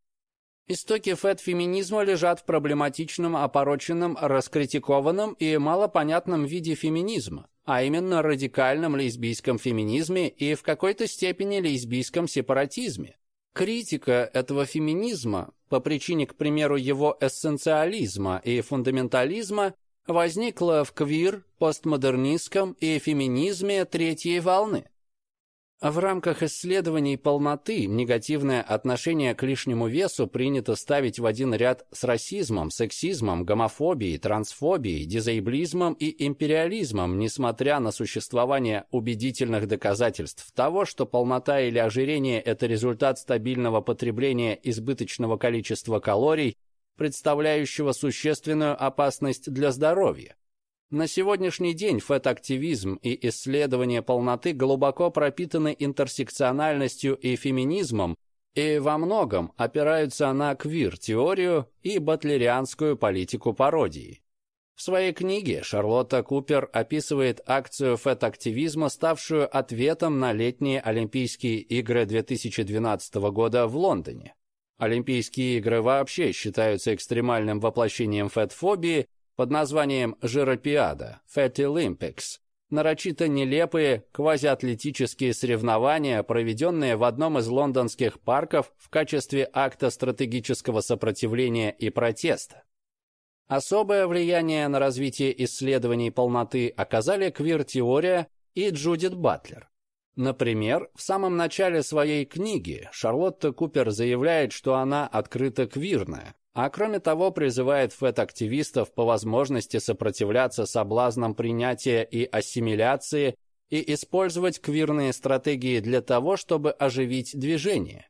Истоки фет-феминизма лежат в проблематичном, опороченном, раскритикованном и малопонятном виде феминизма, а именно радикальном лесбийском феминизме и в какой-то степени лесбийском сепаратизме. Критика этого феминизма, по причине, к примеру, его эссенциализма и фундаментализма, возникла в квир, постмодернистском и феминизме третьей волны. В рамках исследований полноты негативное отношение к лишнему весу принято ставить в один ряд с расизмом, сексизмом, гомофобией, трансфобией, дизайблизмом и империализмом, несмотря на существование убедительных доказательств того, что полнота или ожирение – это результат стабильного потребления избыточного количества калорий представляющего существенную опасность для здоровья. На сегодняшний день фэт-активизм и исследование полноты глубоко пропитаны интерсекциональностью и феминизмом и во многом опираются на квир-теорию и батлерианскую политику пародии. В своей книге Шарлотта Купер описывает акцию фэт-активизма, ставшую ответом на летние Олимпийские игры 2012 года в Лондоне. Олимпийские игры вообще считаются экстремальным воплощением фетфобии под названием «Жиропиада» – Fatty Olympics. Нарочито нелепые квазиатлетические соревнования, проведенные в одном из лондонских парков в качестве акта стратегического сопротивления и протеста. Особое влияние на развитие исследований полноты оказали квир-теория и Джудит Батлер. Например, в самом начале своей книги Шарлотта Купер заявляет, что она открыто квирная, а кроме того призывает фэт-активистов по возможности сопротивляться соблазнам принятия и ассимиляции и использовать квирные стратегии для того, чтобы оживить движение.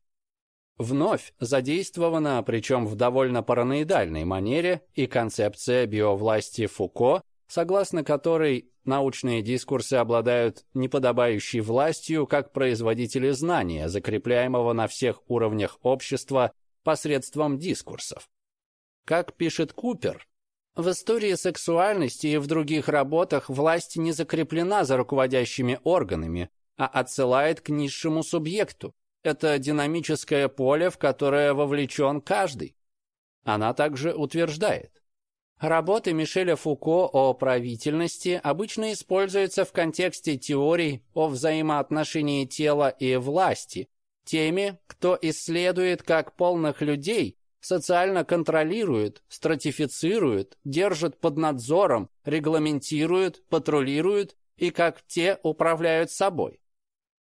Вновь задействована, причем в довольно параноидальной манере, и концепция биовласти Фуко, согласно которой научные дискурсы обладают неподобающей властью как производители знания, закрепляемого на всех уровнях общества посредством дискурсов. Как пишет Купер, в истории сексуальности и в других работах власть не закреплена за руководящими органами, а отсылает к низшему субъекту. Это динамическое поле, в которое вовлечен каждый. Она также утверждает, Работы Мишеля Фуко о правительности обычно используются в контексте теорий о взаимоотношении тела и власти, теми, кто исследует, как полных людей социально контролируют, стратифицируют, держат под надзором, регламентируют, патрулируют и как те управляют собой.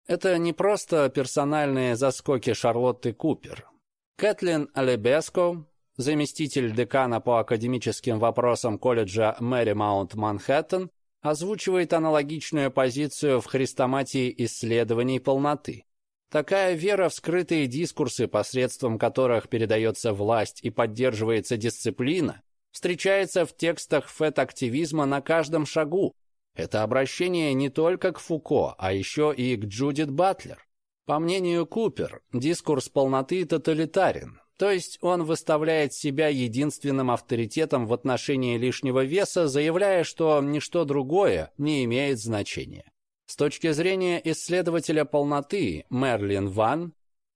Это не просто персональные заскоки Шарлотты Купер. Кэтлин Алебеско, заместитель декана по академическим вопросам колледжа Мэримаунт Манхэттен, озвучивает аналогичную позицию в хрестоматии исследований полноты. Такая вера в скрытые дискурсы, посредством которых передается власть и поддерживается дисциплина, встречается в текстах фэт-активизма на каждом шагу. Это обращение не только к Фуко, а еще и к Джудит Батлер. По мнению Купер, дискурс полноты тоталитарен, то есть он выставляет себя единственным авторитетом в отношении лишнего веса, заявляя, что ничто другое не имеет значения. С точки зрения исследователя полноты Мерлин Ван,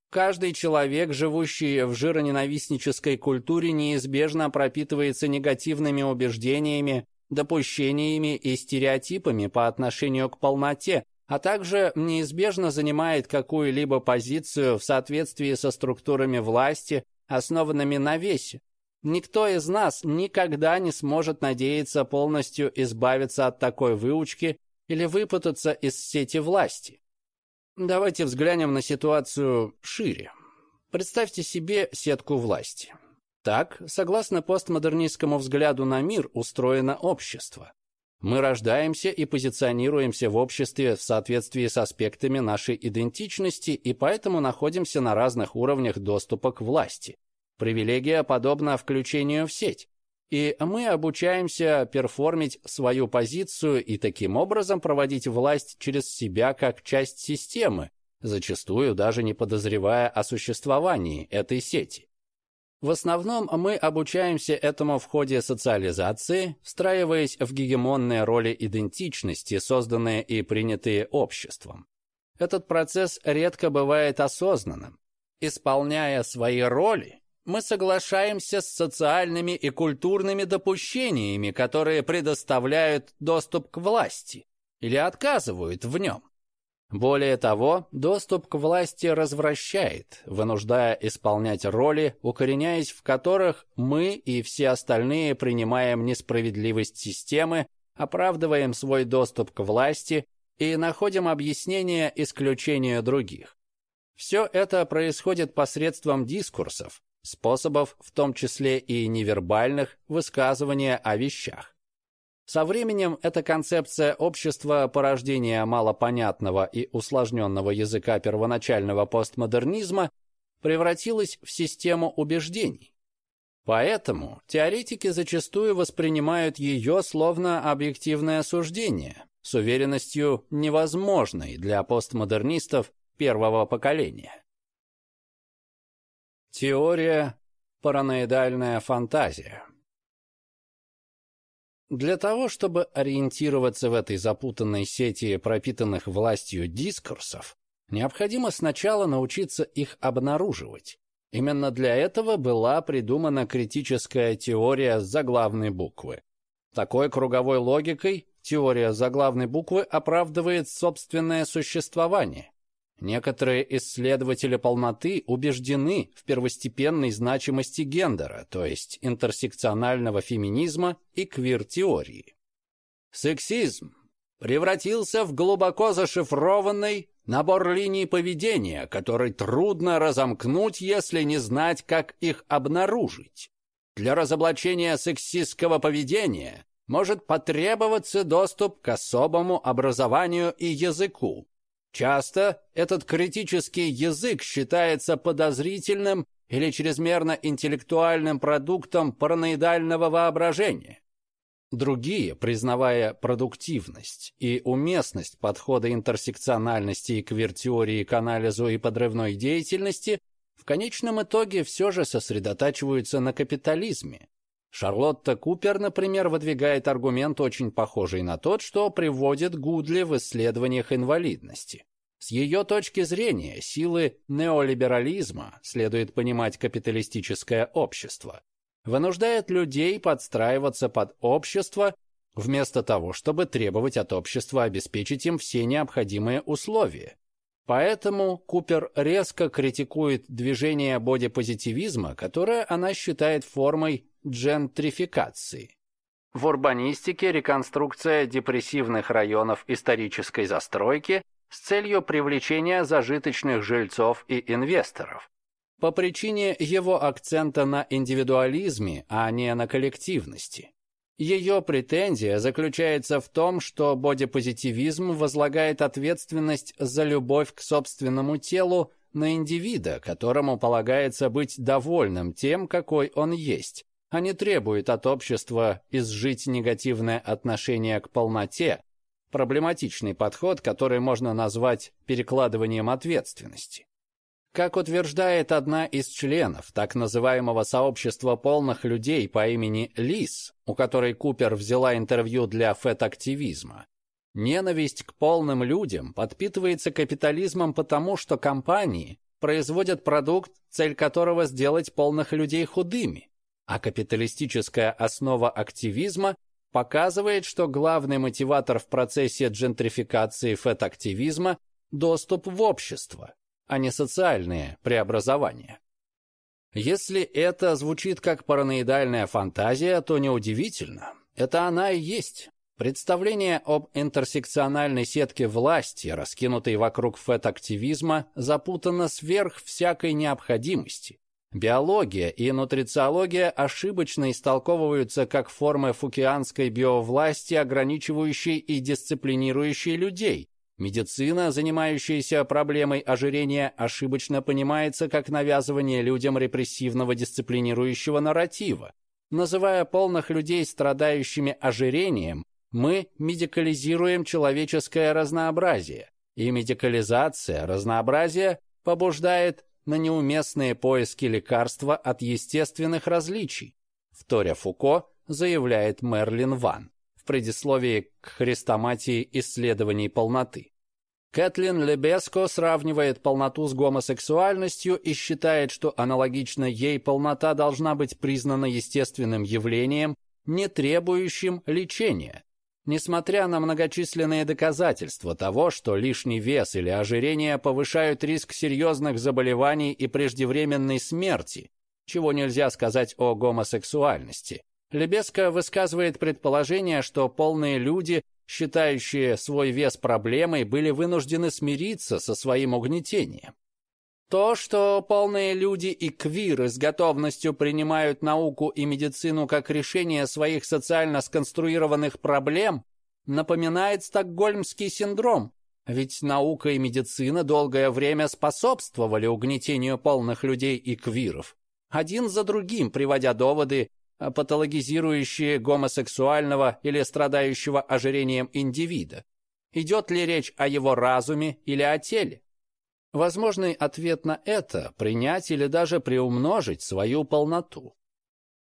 каждый человек, живущий в жироненавистнической культуре, неизбежно пропитывается негативными убеждениями, допущениями и стереотипами по отношению к полноте, а также неизбежно занимает какую-либо позицию в соответствии со структурами власти, основанными на весе. Никто из нас никогда не сможет надеяться полностью избавиться от такой выучки или выпутаться из сети власти. Давайте взглянем на ситуацию шире. Представьте себе сетку власти. Так, согласно постмодернистскому взгляду на мир, устроено общество. Мы рождаемся и позиционируемся в обществе в соответствии с аспектами нашей идентичности и поэтому находимся на разных уровнях доступа к власти. Привилегия подобна включению в сеть и мы обучаемся перформить свою позицию и таким образом проводить власть через себя как часть системы, зачастую даже не подозревая о существовании этой сети. В основном мы обучаемся этому в ходе социализации, встраиваясь в гегемонные роли идентичности, созданные и принятые обществом. Этот процесс редко бывает осознанным. Исполняя свои роли, мы соглашаемся с социальными и культурными допущениями, которые предоставляют доступ к власти или отказывают в нем. Более того, доступ к власти развращает, вынуждая исполнять роли, укореняясь в которых мы и все остальные принимаем несправедливость системы, оправдываем свой доступ к власти и находим объяснение исключению других. Все это происходит посредством дискурсов, способов, в том числе и невербальных, высказывания о вещах. Со временем эта концепция общества порождения малопонятного и усложненного языка первоначального постмодернизма превратилась в систему убеждений. Поэтому теоретики зачастую воспринимают ее словно объективное суждение, с уверенностью невозможной для постмодернистов первого поколения. Теория «Параноидальная фантазия». Для того, чтобы ориентироваться в этой запутанной сети пропитанных властью дискурсов, необходимо сначала научиться их обнаруживать. Именно для этого была придумана критическая теория заглавной буквы. Такой круговой логикой теория заглавной буквы оправдывает собственное существование. Некоторые исследователи полноты убеждены в первостепенной значимости гендера, то есть интерсекционального феминизма и квир-теории. Сексизм превратился в глубоко зашифрованный набор линий поведения, который трудно разомкнуть, если не знать, как их обнаружить. Для разоблачения сексистского поведения может потребоваться доступ к особому образованию и языку, Часто этот критический язык считается подозрительным или чрезмерно интеллектуальным продуктом параноидального воображения. Другие, признавая продуктивность и уместность подхода интерсекциональности и квир-теории к анализу и подрывной деятельности, в конечном итоге все же сосредотачиваются на капитализме. Шарлотта Купер, например, выдвигает аргумент, очень похожий на тот, что приводит Гудли в исследованиях инвалидности. С ее точки зрения, силы неолиберализма, следует понимать капиталистическое общество, вынуждает людей подстраиваться под общество, вместо того, чтобы требовать от общества обеспечить им все необходимые условия. Поэтому Купер резко критикует движение бодипозитивизма, которое она считает формой джентрификации. В урбанистике реконструкция депрессивных районов исторической застройки с целью привлечения зажиточных жильцов и инвесторов. По причине его акцента на индивидуализме, а не на коллективности. Ее претензия заключается в том, что бодипозитивизм возлагает ответственность за любовь к собственному телу на индивида, которому полагается быть довольным тем, какой он есть, а не требует от общества изжить негативное отношение к полноте, проблематичный подход, который можно назвать перекладыванием ответственности. Как утверждает одна из членов так называемого сообщества полных людей по имени Лис, у которой Купер взяла интервью для фэт-активизма, ненависть к полным людям подпитывается капитализмом потому, что компании производят продукт, цель которого сделать полных людей худыми, а капиталистическая основа активизма показывает, что главный мотиватор в процессе джентрификации фэт-активизма – доступ в общество, а не социальные преобразования. Если это звучит как параноидальная фантазия, то неудивительно. Это она и есть. Представление об интерсекциональной сетке власти, раскинутой вокруг фэт-активизма, запутано сверх всякой необходимости. Биология и нутрициология ошибочно истолковываются как формы фукоианской биовласти, ограничивающей и дисциплинирующей людей. Медицина, занимающаяся проблемой ожирения, ошибочно понимается как навязывание людям репрессивного дисциплинирующего нарратива. Называя полных людей страдающими ожирением, мы медикализируем человеческое разнообразие. И медикализация разнообразия побуждает на неуместные поиски лекарства от естественных различий, вторя Фуко заявляет Мерлин Ван в предисловии к хрестоматии исследований полноты. Кэтлин Лебеско сравнивает полноту с гомосексуальностью и считает, что аналогично ей полнота должна быть признана естественным явлением, не требующим лечения, Несмотря на многочисленные доказательства того, что лишний вес или ожирение повышают риск серьезных заболеваний и преждевременной смерти, чего нельзя сказать о гомосексуальности, Лебеско высказывает предположение, что полные люди, считающие свой вес проблемой, были вынуждены смириться со своим угнетением. То, что полные люди и квиры с готовностью принимают науку и медицину как решение своих социально сконструированных проблем, напоминает стокгольмский синдром. Ведь наука и медицина долгое время способствовали угнетению полных людей и квиров, один за другим приводя доводы, патологизирующие гомосексуального или страдающего ожирением индивида. Идет ли речь о его разуме или о теле? Возможный ответ на это – принять или даже приумножить свою полноту.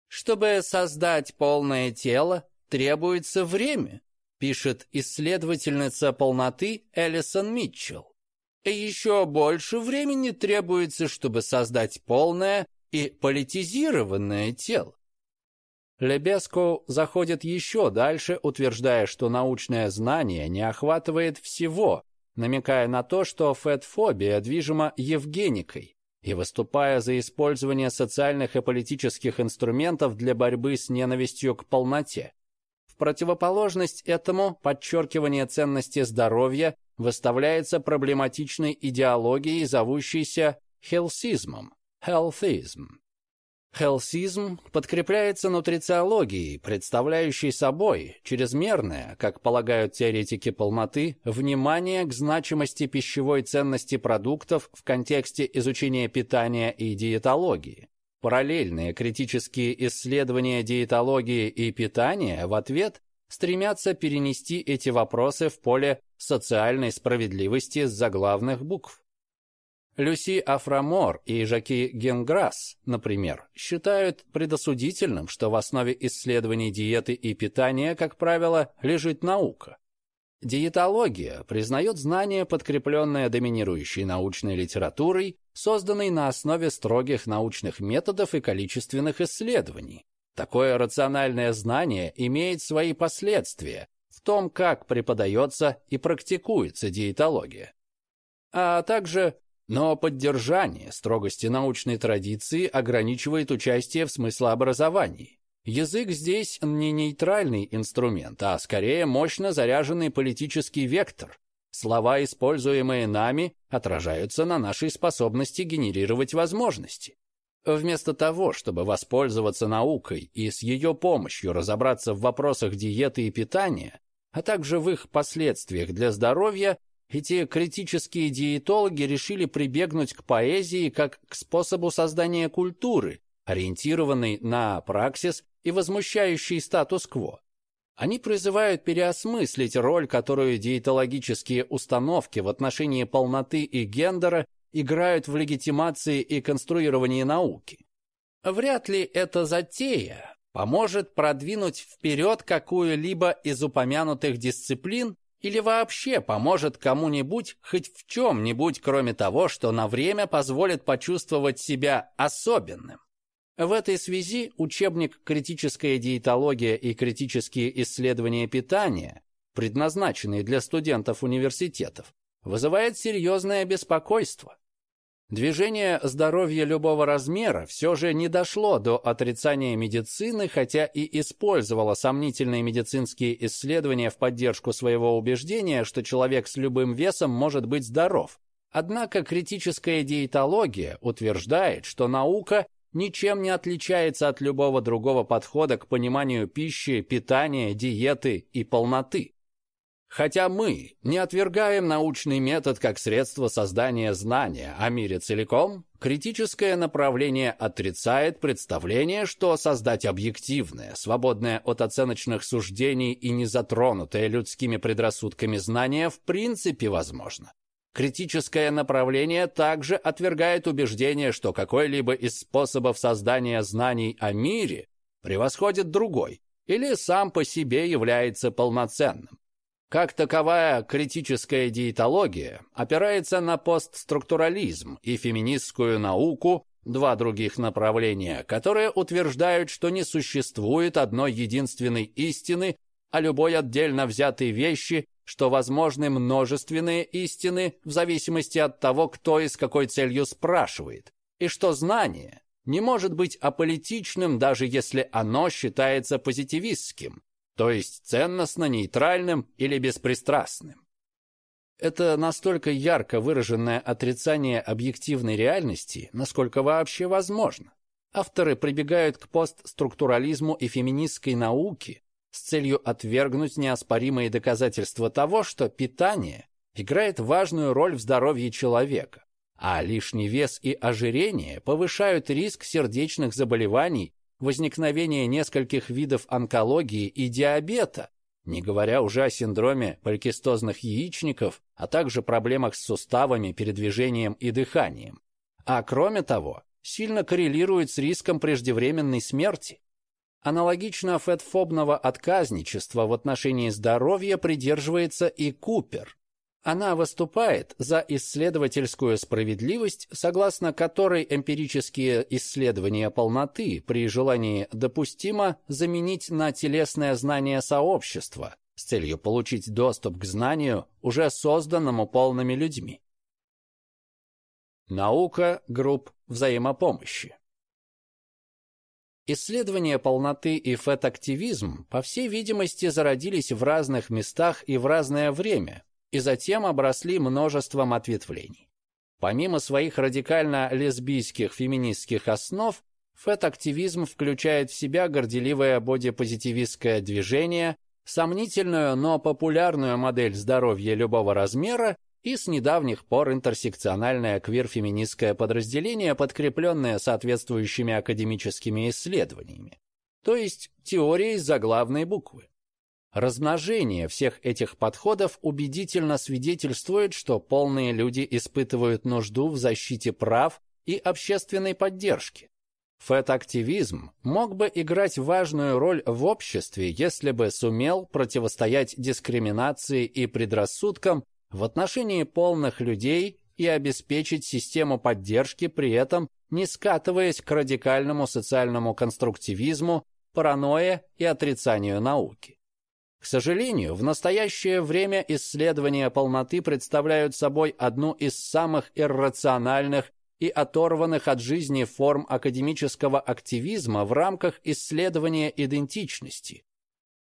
Чтобы создать полное тело, требуется время, пишет исследовательница полноты Элисон Митчелл. И еще больше времени требуется, чтобы создать полное и политизированное тело. Лебеско заходит еще дальше, утверждая, что научное знание не охватывает всего, намекая на то, что фетфобия движима евгеникой и выступая за использование социальных и политических инструментов для борьбы с ненавистью к полноте. В противоположность этому подчеркивание ценности здоровья выставляется проблематичной идеологией, зовущейся хелсизмом, healthism. Хелсизм подкрепляется нутрициологией, представляющей собой чрезмерное, как полагают теоретики полноты, внимание к значимости пищевой ценности продуктов в контексте изучения питания и диетологии. Параллельные критические исследования диетологии и питания в ответ стремятся перенести эти вопросы в поле социальной справедливости с заглавных букв. Люси Афрамор и Жаки Генграсс, например, считают предосудительным, что в основе исследований диеты и питания, как правило, лежит наука. Диетология признает знания, подкрепленные доминирующей научной литературой, созданной на основе строгих научных методов и количественных исследований. Такое рациональное знание имеет свои последствия в том, как преподается и практикуется диетология. А также но поддержание строгости научной традиции ограничивает участие в смыслообразовании. Язык здесь не нейтральный инструмент, а скорее мощно заряженный политический вектор. Слова, используемые нами, отражаются на нашей способности генерировать возможности. Вместо того, чтобы воспользоваться наукой и с ее помощью разобраться в вопросах диеты и питания, а также в их последствиях для здоровья, эти критические диетологи решили прибегнуть к поэзии как к способу создания культуры, ориентированной на праксис и возмущающей статус-кво. Они призывают переосмыслить роль, которую диетологические установки в отношении полноты и гендера играют в легитимации и конструировании науки. Вряд ли эта затея поможет продвинуть вперед какую-либо из упомянутых дисциплин или вообще поможет кому-нибудь хоть в чем-нибудь, кроме того, что на время позволит почувствовать себя особенным. В этой связи учебник «Критическая диетология и критические исследования питания», предназначенный для студентов университетов, вызывает серьезное беспокойство. Движение здоровья любого размера все же не дошло до отрицания медицины, хотя и использовало сомнительные медицинские исследования в поддержку своего убеждения, что человек с любым весом может быть здоров. Однако критическая диетология утверждает, что наука ничем не отличается от любого другого подхода к пониманию пищи, питания, диеты и полноты. Хотя мы не отвергаем научный метод как средство создания знания о мире целиком, критическое направление отрицает представление, что создать объективное, свободное от оценочных суждений и не затронутое людскими предрассудками знание в принципе возможно. Критическое направление также отвергает убеждение, что какой-либо из способов создания знаний о мире превосходит другой или сам по себе является полноценным. Как таковая критическая диетология опирается на постструктурализм и феминистскую науку, два других направления, которые утверждают, что не существует одной единственной истины, а любой отдельно взятой вещи, что возможны множественные истины в зависимости от того, кто и с какой целью спрашивает, и что знание не может быть аполитичным, даже если оно считается позитивистским, то есть ценностно-нейтральным или беспристрастным. Это настолько ярко выраженное отрицание объективной реальности, насколько вообще возможно. Авторы прибегают к постструктурализму и феминистской науке с целью отвергнуть неоспоримые доказательства того, что питание играет важную роль в здоровье человека, а лишний вес и ожирение повышают риск сердечных заболеваний возникновение нескольких видов онкологии и диабета, не говоря уже о синдроме поликистозных яичников, а также проблемах с суставами, передвижением и дыханием. А кроме того, сильно коррелирует с риском преждевременной смерти. Аналогично фетфобного отказничества в отношении здоровья придерживается и Купер. Она выступает за исследовательскую справедливость, согласно которой эмпирические исследования полноты при желании допустимо заменить на телесное знание сообщества, с целью получить доступ к знанию, уже созданному полными людьми. Наука групп взаимопомощи. Исследования полноты и фет-активизм, по всей видимости, зародились в разных местах и в разное время, и затем обросли множеством ответвлений. Помимо своих радикально-лесбийских феминистских основ, фет-активизм включает в себя горделивое бодипозитивистское движение, сомнительную, но популярную модель здоровья любого размера и с недавних пор интерсекциональное квир-феминистское подразделение, подкрепленное соответствующими академическими исследованиями, то есть теорией заглавной буквы. Размножение всех этих подходов убедительно свидетельствует, что полные люди испытывают нужду в защите прав и общественной поддержки. Фэт-активизм мог бы играть важную роль в обществе, если бы сумел противостоять дискриминации и предрассудкам в отношении полных людей и обеспечить систему поддержки, при этом не скатываясь к радикальному социальному конструктивизму, паранойе и отрицанию науки. К сожалению, в настоящее время исследования полноты представляют собой одну из самых иррациональных и оторванных от жизни форм академического активизма в рамках исследования идентичности,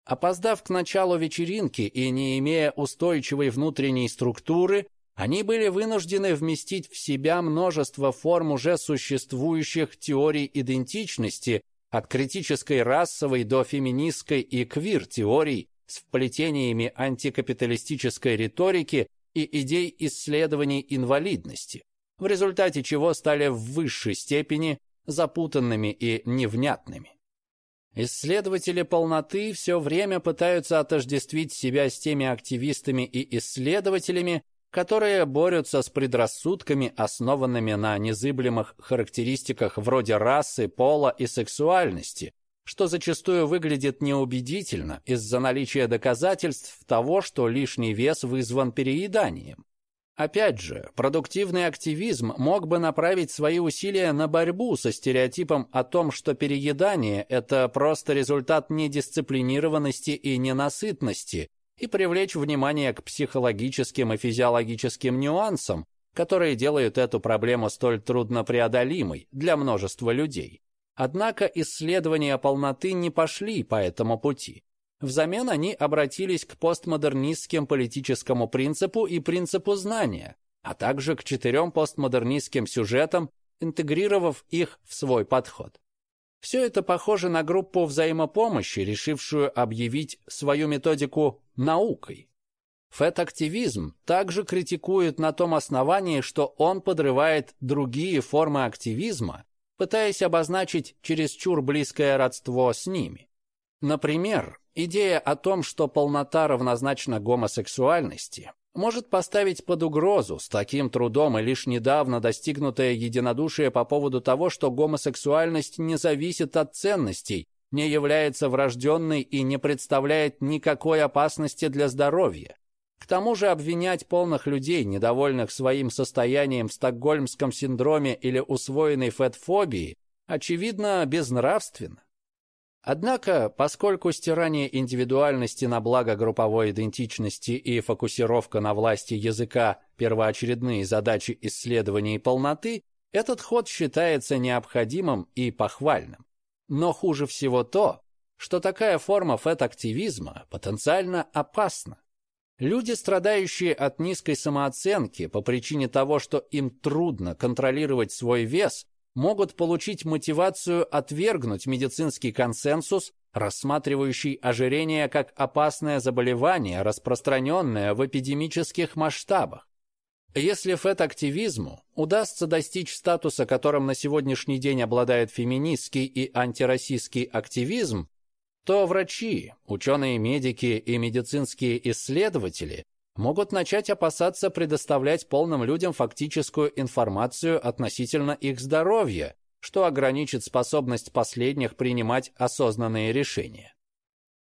Опоздав к началу вечеринки и не имея устойчивой внутренней структуры, они были вынуждены вместить в себя множество форм уже существующих теорий идентичности, от критической расовой до феминистской и квир-теорий с вплетениями антикапиталистической риторики и идей исследований инвалидности, в результате чего стали в высшей степени запутанными и невнятными. Исследователи полноты все время пытаются отождествить себя с теми активистами и исследователями, которые борются с предрассудками, основанными на незыблемых характеристиках вроде расы, пола и сексуальности, что зачастую выглядит неубедительно из-за наличия доказательств того, что лишний вес вызван перееданием. Опять же, продуктивный активизм мог бы направить свои усилия на борьбу со стереотипом о том, что переедание – это просто результат недисциплинированности и ненасытности, и привлечь внимание к психологическим и физиологическим нюансам, которые делают эту проблему столь труднопреодолимой для множества людей. Однако исследования полноты не пошли по этому пути. Взамен они обратились к постмодернистским политическому принципу и принципу знания, а также к четырем постмодернистским сюжетам, интегрировав их в свой подход. Все это похоже на группу взаимопомощи, решившую объявить свою методику наукой. Фэт-активизм также критикует на том основании, что он подрывает другие формы активизма, пытаясь обозначить чересчур близкое родство с ними. Например, Идея о том, что полнота равнозначна гомосексуальности, может поставить под угрозу с таким трудом и лишь недавно достигнутое единодушие по поводу того, что гомосексуальность не зависит от ценностей, не является врожденной и не представляет никакой опасности для здоровья. К тому же обвинять полных людей, недовольных своим состоянием в стокгольмском синдроме или усвоенной фетфобии, очевидно безнравственно. Однако, поскольку стирание индивидуальности на благо групповой идентичности и фокусировка на власти языка – первоочередные задачи исследования и полноты, этот ход считается необходимым и похвальным. Но хуже всего то, что такая форма фет-активизма потенциально опасна. Люди, страдающие от низкой самооценки по причине того, что им трудно контролировать свой вес, могут получить мотивацию отвергнуть медицинский консенсус, рассматривающий ожирение как опасное заболевание, распространенное в эпидемических масштабах. Если фэт-активизму удастся достичь статуса, которым на сегодняшний день обладает феминистский и антироссийский активизм, то врачи, ученые-медики и медицинские исследователи могут начать опасаться предоставлять полным людям фактическую информацию относительно их здоровья, что ограничит способность последних принимать осознанные решения.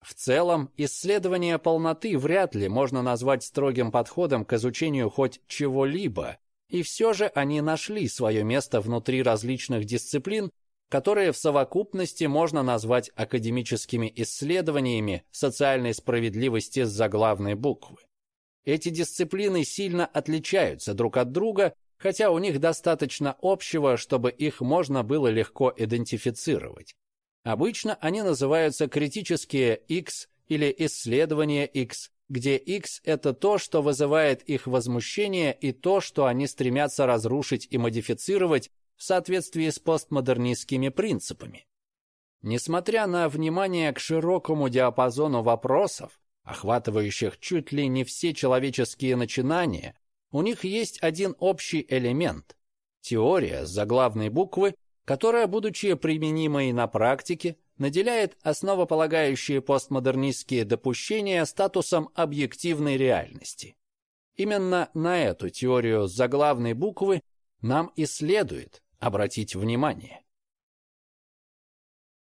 В целом, исследование полноты вряд ли можно назвать строгим подходом к изучению хоть чего-либо, и все же они нашли свое место внутри различных дисциплин которые в совокупности можно назвать академическими исследованиями социальной справедливости с заглавной буквы. Эти дисциплины сильно отличаются друг от друга, хотя у них достаточно общего, чтобы их можно было легко идентифицировать. Обычно они называются критические X или исследования X, где X – это то, что вызывает их возмущение и то, что они стремятся разрушить и модифицировать в соответствии с постмодернистскими принципами. Несмотря на внимание к широкому диапазону вопросов, охватывающих чуть ли не все человеческие начинания, у них есть один общий элемент – теория заглавной буквы, которая, будучи применимой на практике, наделяет основополагающие постмодернистские допущения статусом объективной реальности. Именно на эту теорию заглавной буквы нам и следует обратить внимание.